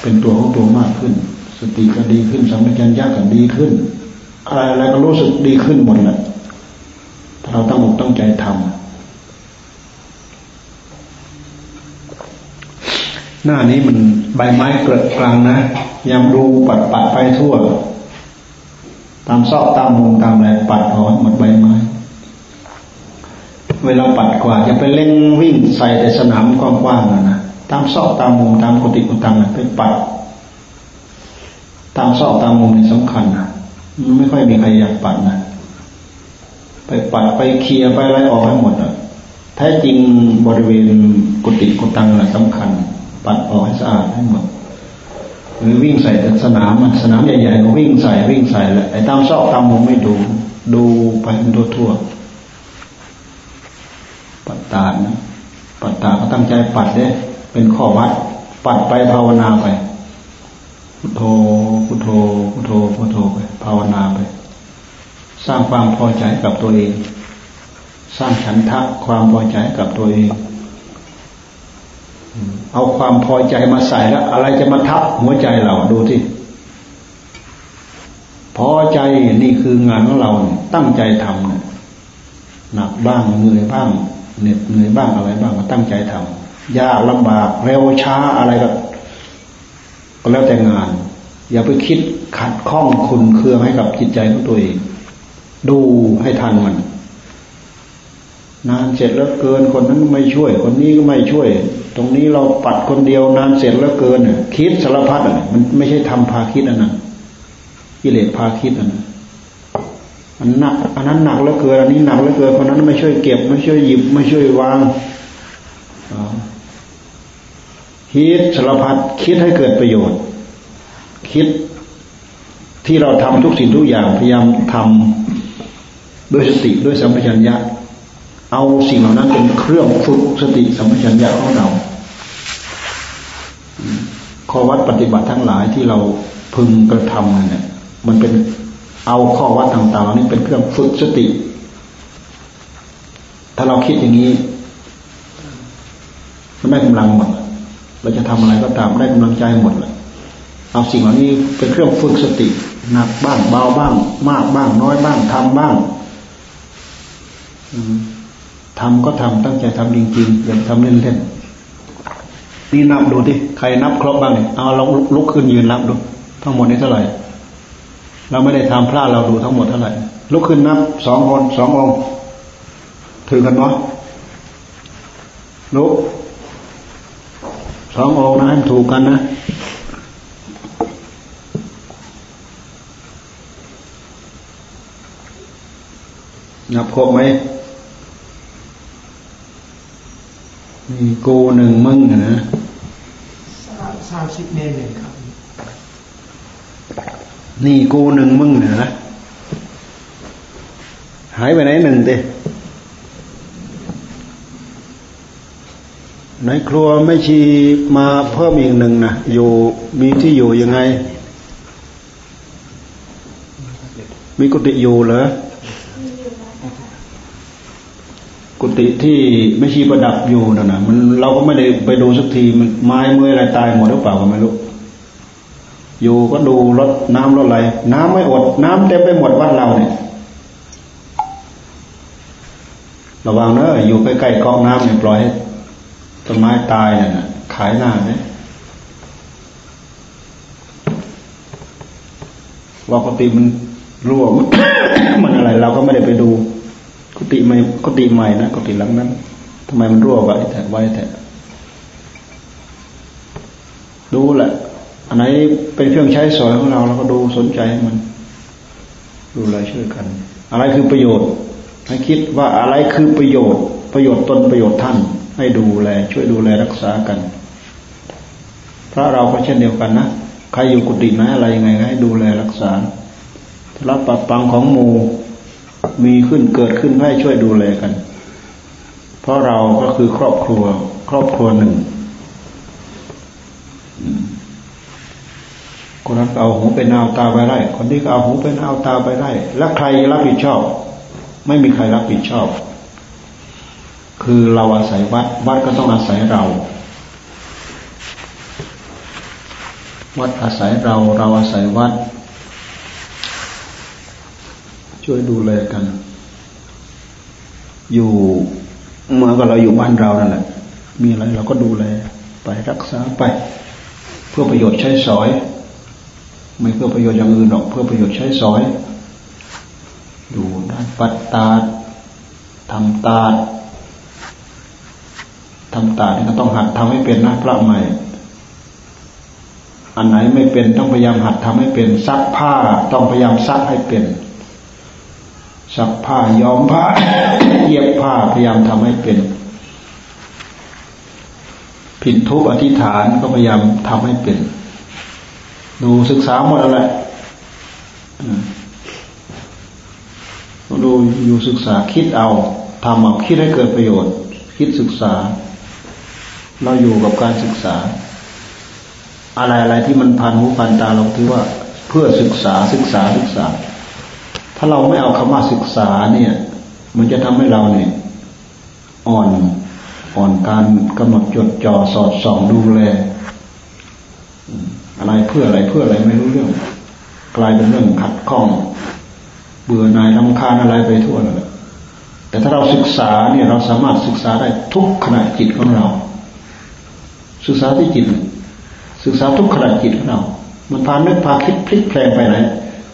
เป็นตัวของตัวมากขึ้น สติก็ดีขึ้นสัมปชัญญะก็ดีขึ้น อะไรอะไรก็รู้สึกดีขึ้นหมดแหละถ้าเราตั้งอกตั้งใจทำหน้านี้มันใบไม้เกิดกลางนะยามดูปัดปัดไปทั่ว ตามซอกตามมุมตามอะไรปัดออกหมดใบไม้เวลาปัดกว่าจะไปเล่งวิ่งใส่ในสนามกว้างๆนะนะ ตามซอกตามมุมตามกุฏิกุตังไปปัดตามซอกตามมุมนี่สำคัญนะมันไม่ค่อยมีใครอยากปัดนะไปปัดไปเคลียไปอะไรออกให้หมดอะแท้จริงบริเวณกุฏิกุตังนะสำคัญ ปัดออกให้สะอาดให้หมดหรือวิ่งใส่สนามสนามใหญ่ๆก็วิ่งใส่วิ่งใส่แหละไอ้ตามซอกตามมุมไม่ดูดูไปเป็นทั่วปัดตานะปัดตาก็ตั้งใจปัดเด้ เป็นข้อวัด ปัดไปภาวนาไป พุทโธ พุทโธ พุทโธ พุทโธไป ภาวนาไป สร้างความพอใจกับตัวเอง สร้างฉันทะความพอใจกับตัวเอง เอาความพอใจมาใส่แล้ว อะไรจะมาทับหัวใจเราดูที่พอใจนี่คืองานของเราตั้งใจทำเนี่ยหนักบ้างเหนื่อยบ้างเหน็ดเหนื่อยบ้างอะไรบ้างก็ตั้งใจทำ ยากลำบากเร็วช้าอะไรก็ก็แล้วแต่งาน อย่าไปคิดขัดข้องคุณเคืองให้กับจิตใจของตัวเอง ดูให้ทันมันนานเสร็จแล้วเกินคนนั้นไม่ช่วย คนนี้ก็ไม่ช่วย ตรงนี้เราปัดคนเดียวนานเสร็จแล้วเกินคิดสารพัดอะมันไม่ใช่ทำพาคิดอันนั้นกิเลสพาคิดอันนั้นอันหนักอันนั้นหนักแล้วเกินอันนี้หนักแล้วเกินคนนั้นไม่ช่วยเก็บไม่ช่วยหยิบไม่ช่วยวาง คิดสารพัดคิดให้เกิดประโยชน์ คิดที่เราทำทุกสิ่งทุกอย่างพยายามทำด้วยสติด้วยสัมปชัญญะ เอาสิ่งเหล่านั้นเป็นเครื่องฝึกสติสัมปชัญญะของเราข้อวัดปฏิบัติทั้งหลายที่เราพึงกระทำนั่นแหละมันเป็นเอาข้อวัดต่างๆนี้เป็นเครื่องฝึกสติ ถ้าเราคิดอย่างนี้ มันได้กำลังหมดเราจะทำอะไรก็ตามได้กำลังใจหมดเลยเอาสิ่งเหล่านี้เป็นเครื่องฝึกสติหนักบ้างเบาบ้าง มากบ้าง น้อยบ้างทำบ้างทำก็ทำตั้งใจทำจริงๆอย่าทำเล่นๆนี่นับดูที่ใครนับครบบ้างเนี่ยเอาเราลุกขึ้นยืนนับดู ทั้งหมดนี้เท่าไหร่ เราไม่ได้ทำพลาดเราดูทั้งหมดเท่าไหร่ลุกขึ้นนับสองคนสององค์ถือกันเนาะลุก สององค์นะให้ถูกกันนะนับครบไหมนี่กูหนึ่งมึงนะสามสิบเมตรหนึ่งครับ นี่กูหนึ่งมึงนะหายไปไหนหนึ่งเต ในครัวไม่ชีมาเพิ่มอีกหนึ่งนะอยู่มีที่อยู่ยังไง มีกุฏิอยู่เหรอกุฏิที่ไม่ชีประดับอยู่นะนะมันเราก็ไม่ได้ไปดูสักทีมันไม้เมื่ออะไรตายหมดหรือเปล่าก็ไม่รู้อยู่ก็ดูรถน้ำรถอะไรน้ำไม่อด น้ำเต็มไปหมดวัดเราเนี่ยระวังเนอะอยู่ใกล้ๆกองน้ำเนี่ยปล่อยให้ ต้นไม้ตายเนี่ยนะขายหน้าเนี่ยว่าปกติมันรั่วมันอะไร เราก็ไม่ได้ไปดู กุฏิใหม่กุฏิใหม่นะกุฏิหลังนั้นทำไมมันรั่วไว้แต่ไว้แต่ดูแหละ อันไหนเป็นเครื่องใช้สอยของเราเราก็ดูสนใจมัน ดูอะไรช่วยกัน อะไรคือประโยชน์ให้คิดว่าอะไรคือประโยชน์ ประโยชน์ตนประโยชน์ท่าน ให้ดูแล ช่วยดูแลรักษากัน พระเราก็เช่นเดียวกันนะใครอยู่กุฏิไหนอะไรยังไงให้ดูแลรักษารับปัดปังของหมู่มีขึ้นเกิดขึ้นให้ช่วยดูแลกัน เพราะเราก็คือครอบครัว ครอบครัวหนึ่งคนนั้นเอาหูเป็นเอาตาไปไล่คนนี้ก็เอาหูเป็นเอาตาไปไล่แล้วใครรับผิดชอบ ไม่มีใครรับผิดชอบ คือเราอาศัยวัด วัดก็ต้องอาศัยเรา วัดอาศัยเรา เราอาศัยวัด ช่วยดูแลกัน อยู่เมื่อกเราอยู่บ้านเรานั่นแหละ มีอะไรเราก็ดูแล ไปรักษาไป เพื่อประโยชน์ใช้สอย ไม่เพื่อประโยชน์อย่างอื่นหรอก เพื่อประโยชน์ใช้สอยดูด้านปัดตาทำตา ทำตาเนี่ยก็ต้องหัดทำให้เป็นนะพระใหม่ อันไหนไม่เป็นต้องพยายามหัดทำให้เป็นซักผ้า ต้องพยายามซักให้เป็นซักผ้าย้อมผ้าเย็บผ้าพยายามทำให้เป็น ผิดทุบอธิษฐานก็พยายามทำให้เป็น ดูศึกษาหมดแล้วแหละดูอยู่ศึกษาคิดเอาทำเอาคิดให้เกิดประโยชน์ คิดศึกษา เราอยู่กับการศึกษา อะไรอะไรที่มันพันหูพันตาเราถือว่าเพื่อศึกษาศึกษาศึกษา ถ้าเราไม่เอาคำว่าศึกษาเนี่ย มันจะทำให้เราเนี่ย อ่อนอ่อนการกำหนดจดจ่อสอดส่องดูแลอะไรเพื่ออะไรเพื่ออะไรไม่รู้เรื่อง กลายเป็นเรื่องขัดข้อง เบื่อหน่ายลำคาญอะไรไปทั่วเลยแต่ถ้าเราศึกษาเนี่ยเราสามารถศึกษาได้ทุกขณะจิตของเรา ศึกษาที่จิต ศึกษาทุกขณะจิตของเรา มันพานึกพาคิดพลิกแปลงไปไหน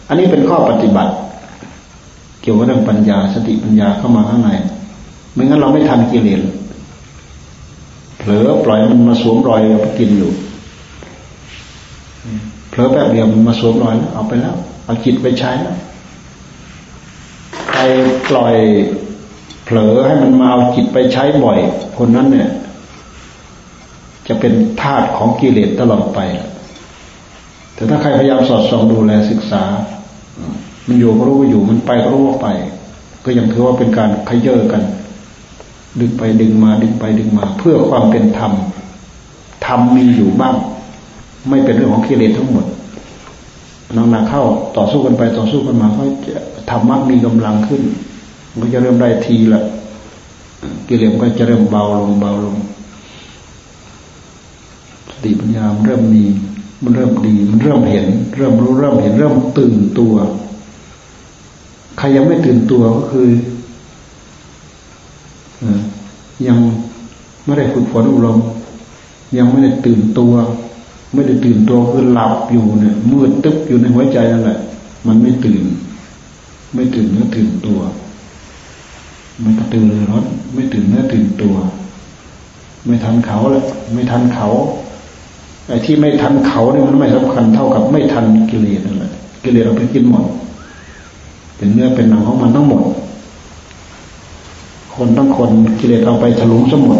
อันนี้เป็นข้อปฏิบัติ เกี่ยวกับเรื่องปัญญาสติปัญญาเข้ามาข้างใน ไม่งั้นเราไม่ทันกิเลสเผลอปล่อยมันมาสวมรอยเอาไปกินอยู่ เผลอแป๊บเดียวมันมาสวมรอยแล้วเอาไปแล้ว เอาจิตไปใช้แล้วใครปล่อยเผลอให้มันมาเอาจิตไปใช้บ่อย คนนั้นเนี่ย จะเป็นทาสของกิเลสตลอดไป แต่ถ้าใครพยายามสอดส่องดูแลศึกษา มันอยู่ก็รู้ว่าอยู่ มันไปก็รู้ว่าไป ก็ยังถือว่าเป็นการขยเยอกัน ดึงไปดึงมาดึงไปดึงมา เพื่อความเป็นธรรม ธรรมมีอยู่บ้าง ไม่เป็นเรื่องของกิเลสทั้งหมดนักหนักเข้าต่อสู้กันไปต่อสู้กันมาก็จะธรรมะมีกำลังขึ้น มันก็จะเริ่มได้ทีละกิเลสก็จะเริ่มเบาลงเบาลง ติปัญญามันเริ่มมีมันเริ่มดี มันเริ่มเห็น เริ่มรู้เริ่มเห็น เริ่มตื่นตัว ใครยังไม่ตื่นตัวก็คือยังไม่ได้ฝึกฝนอบรมยังไม่ได้ตื่นตัว ไม่ได้ตื่นตัวคือหลับอยู่เนี่ยมืดตึ๊บอยู่ในหัวใจนั่นแหละ มันไม่ตื่น ไม่ตื่นเนื้อตื่นตัว ไม่กระตือรือร้นไม่ตื่นเนื้อตื่นตัว ไม่ทันเขาเลยไม่ทันเขา ไอ้ที่ไม่ทันเขาเนี่ยมันไม่สำคัญเท่ากับไม่ทันกิเลสนั่นแหละกิเลสเราไปกินหมดเป็นเนื้อเป็นหนังของมันทั้งหมด คนทั้งคนกิเลสเอาไปถลุงสมด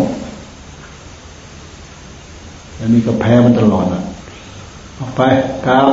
อันนี้ก็แพ้มันตลอดอะออกไปครับ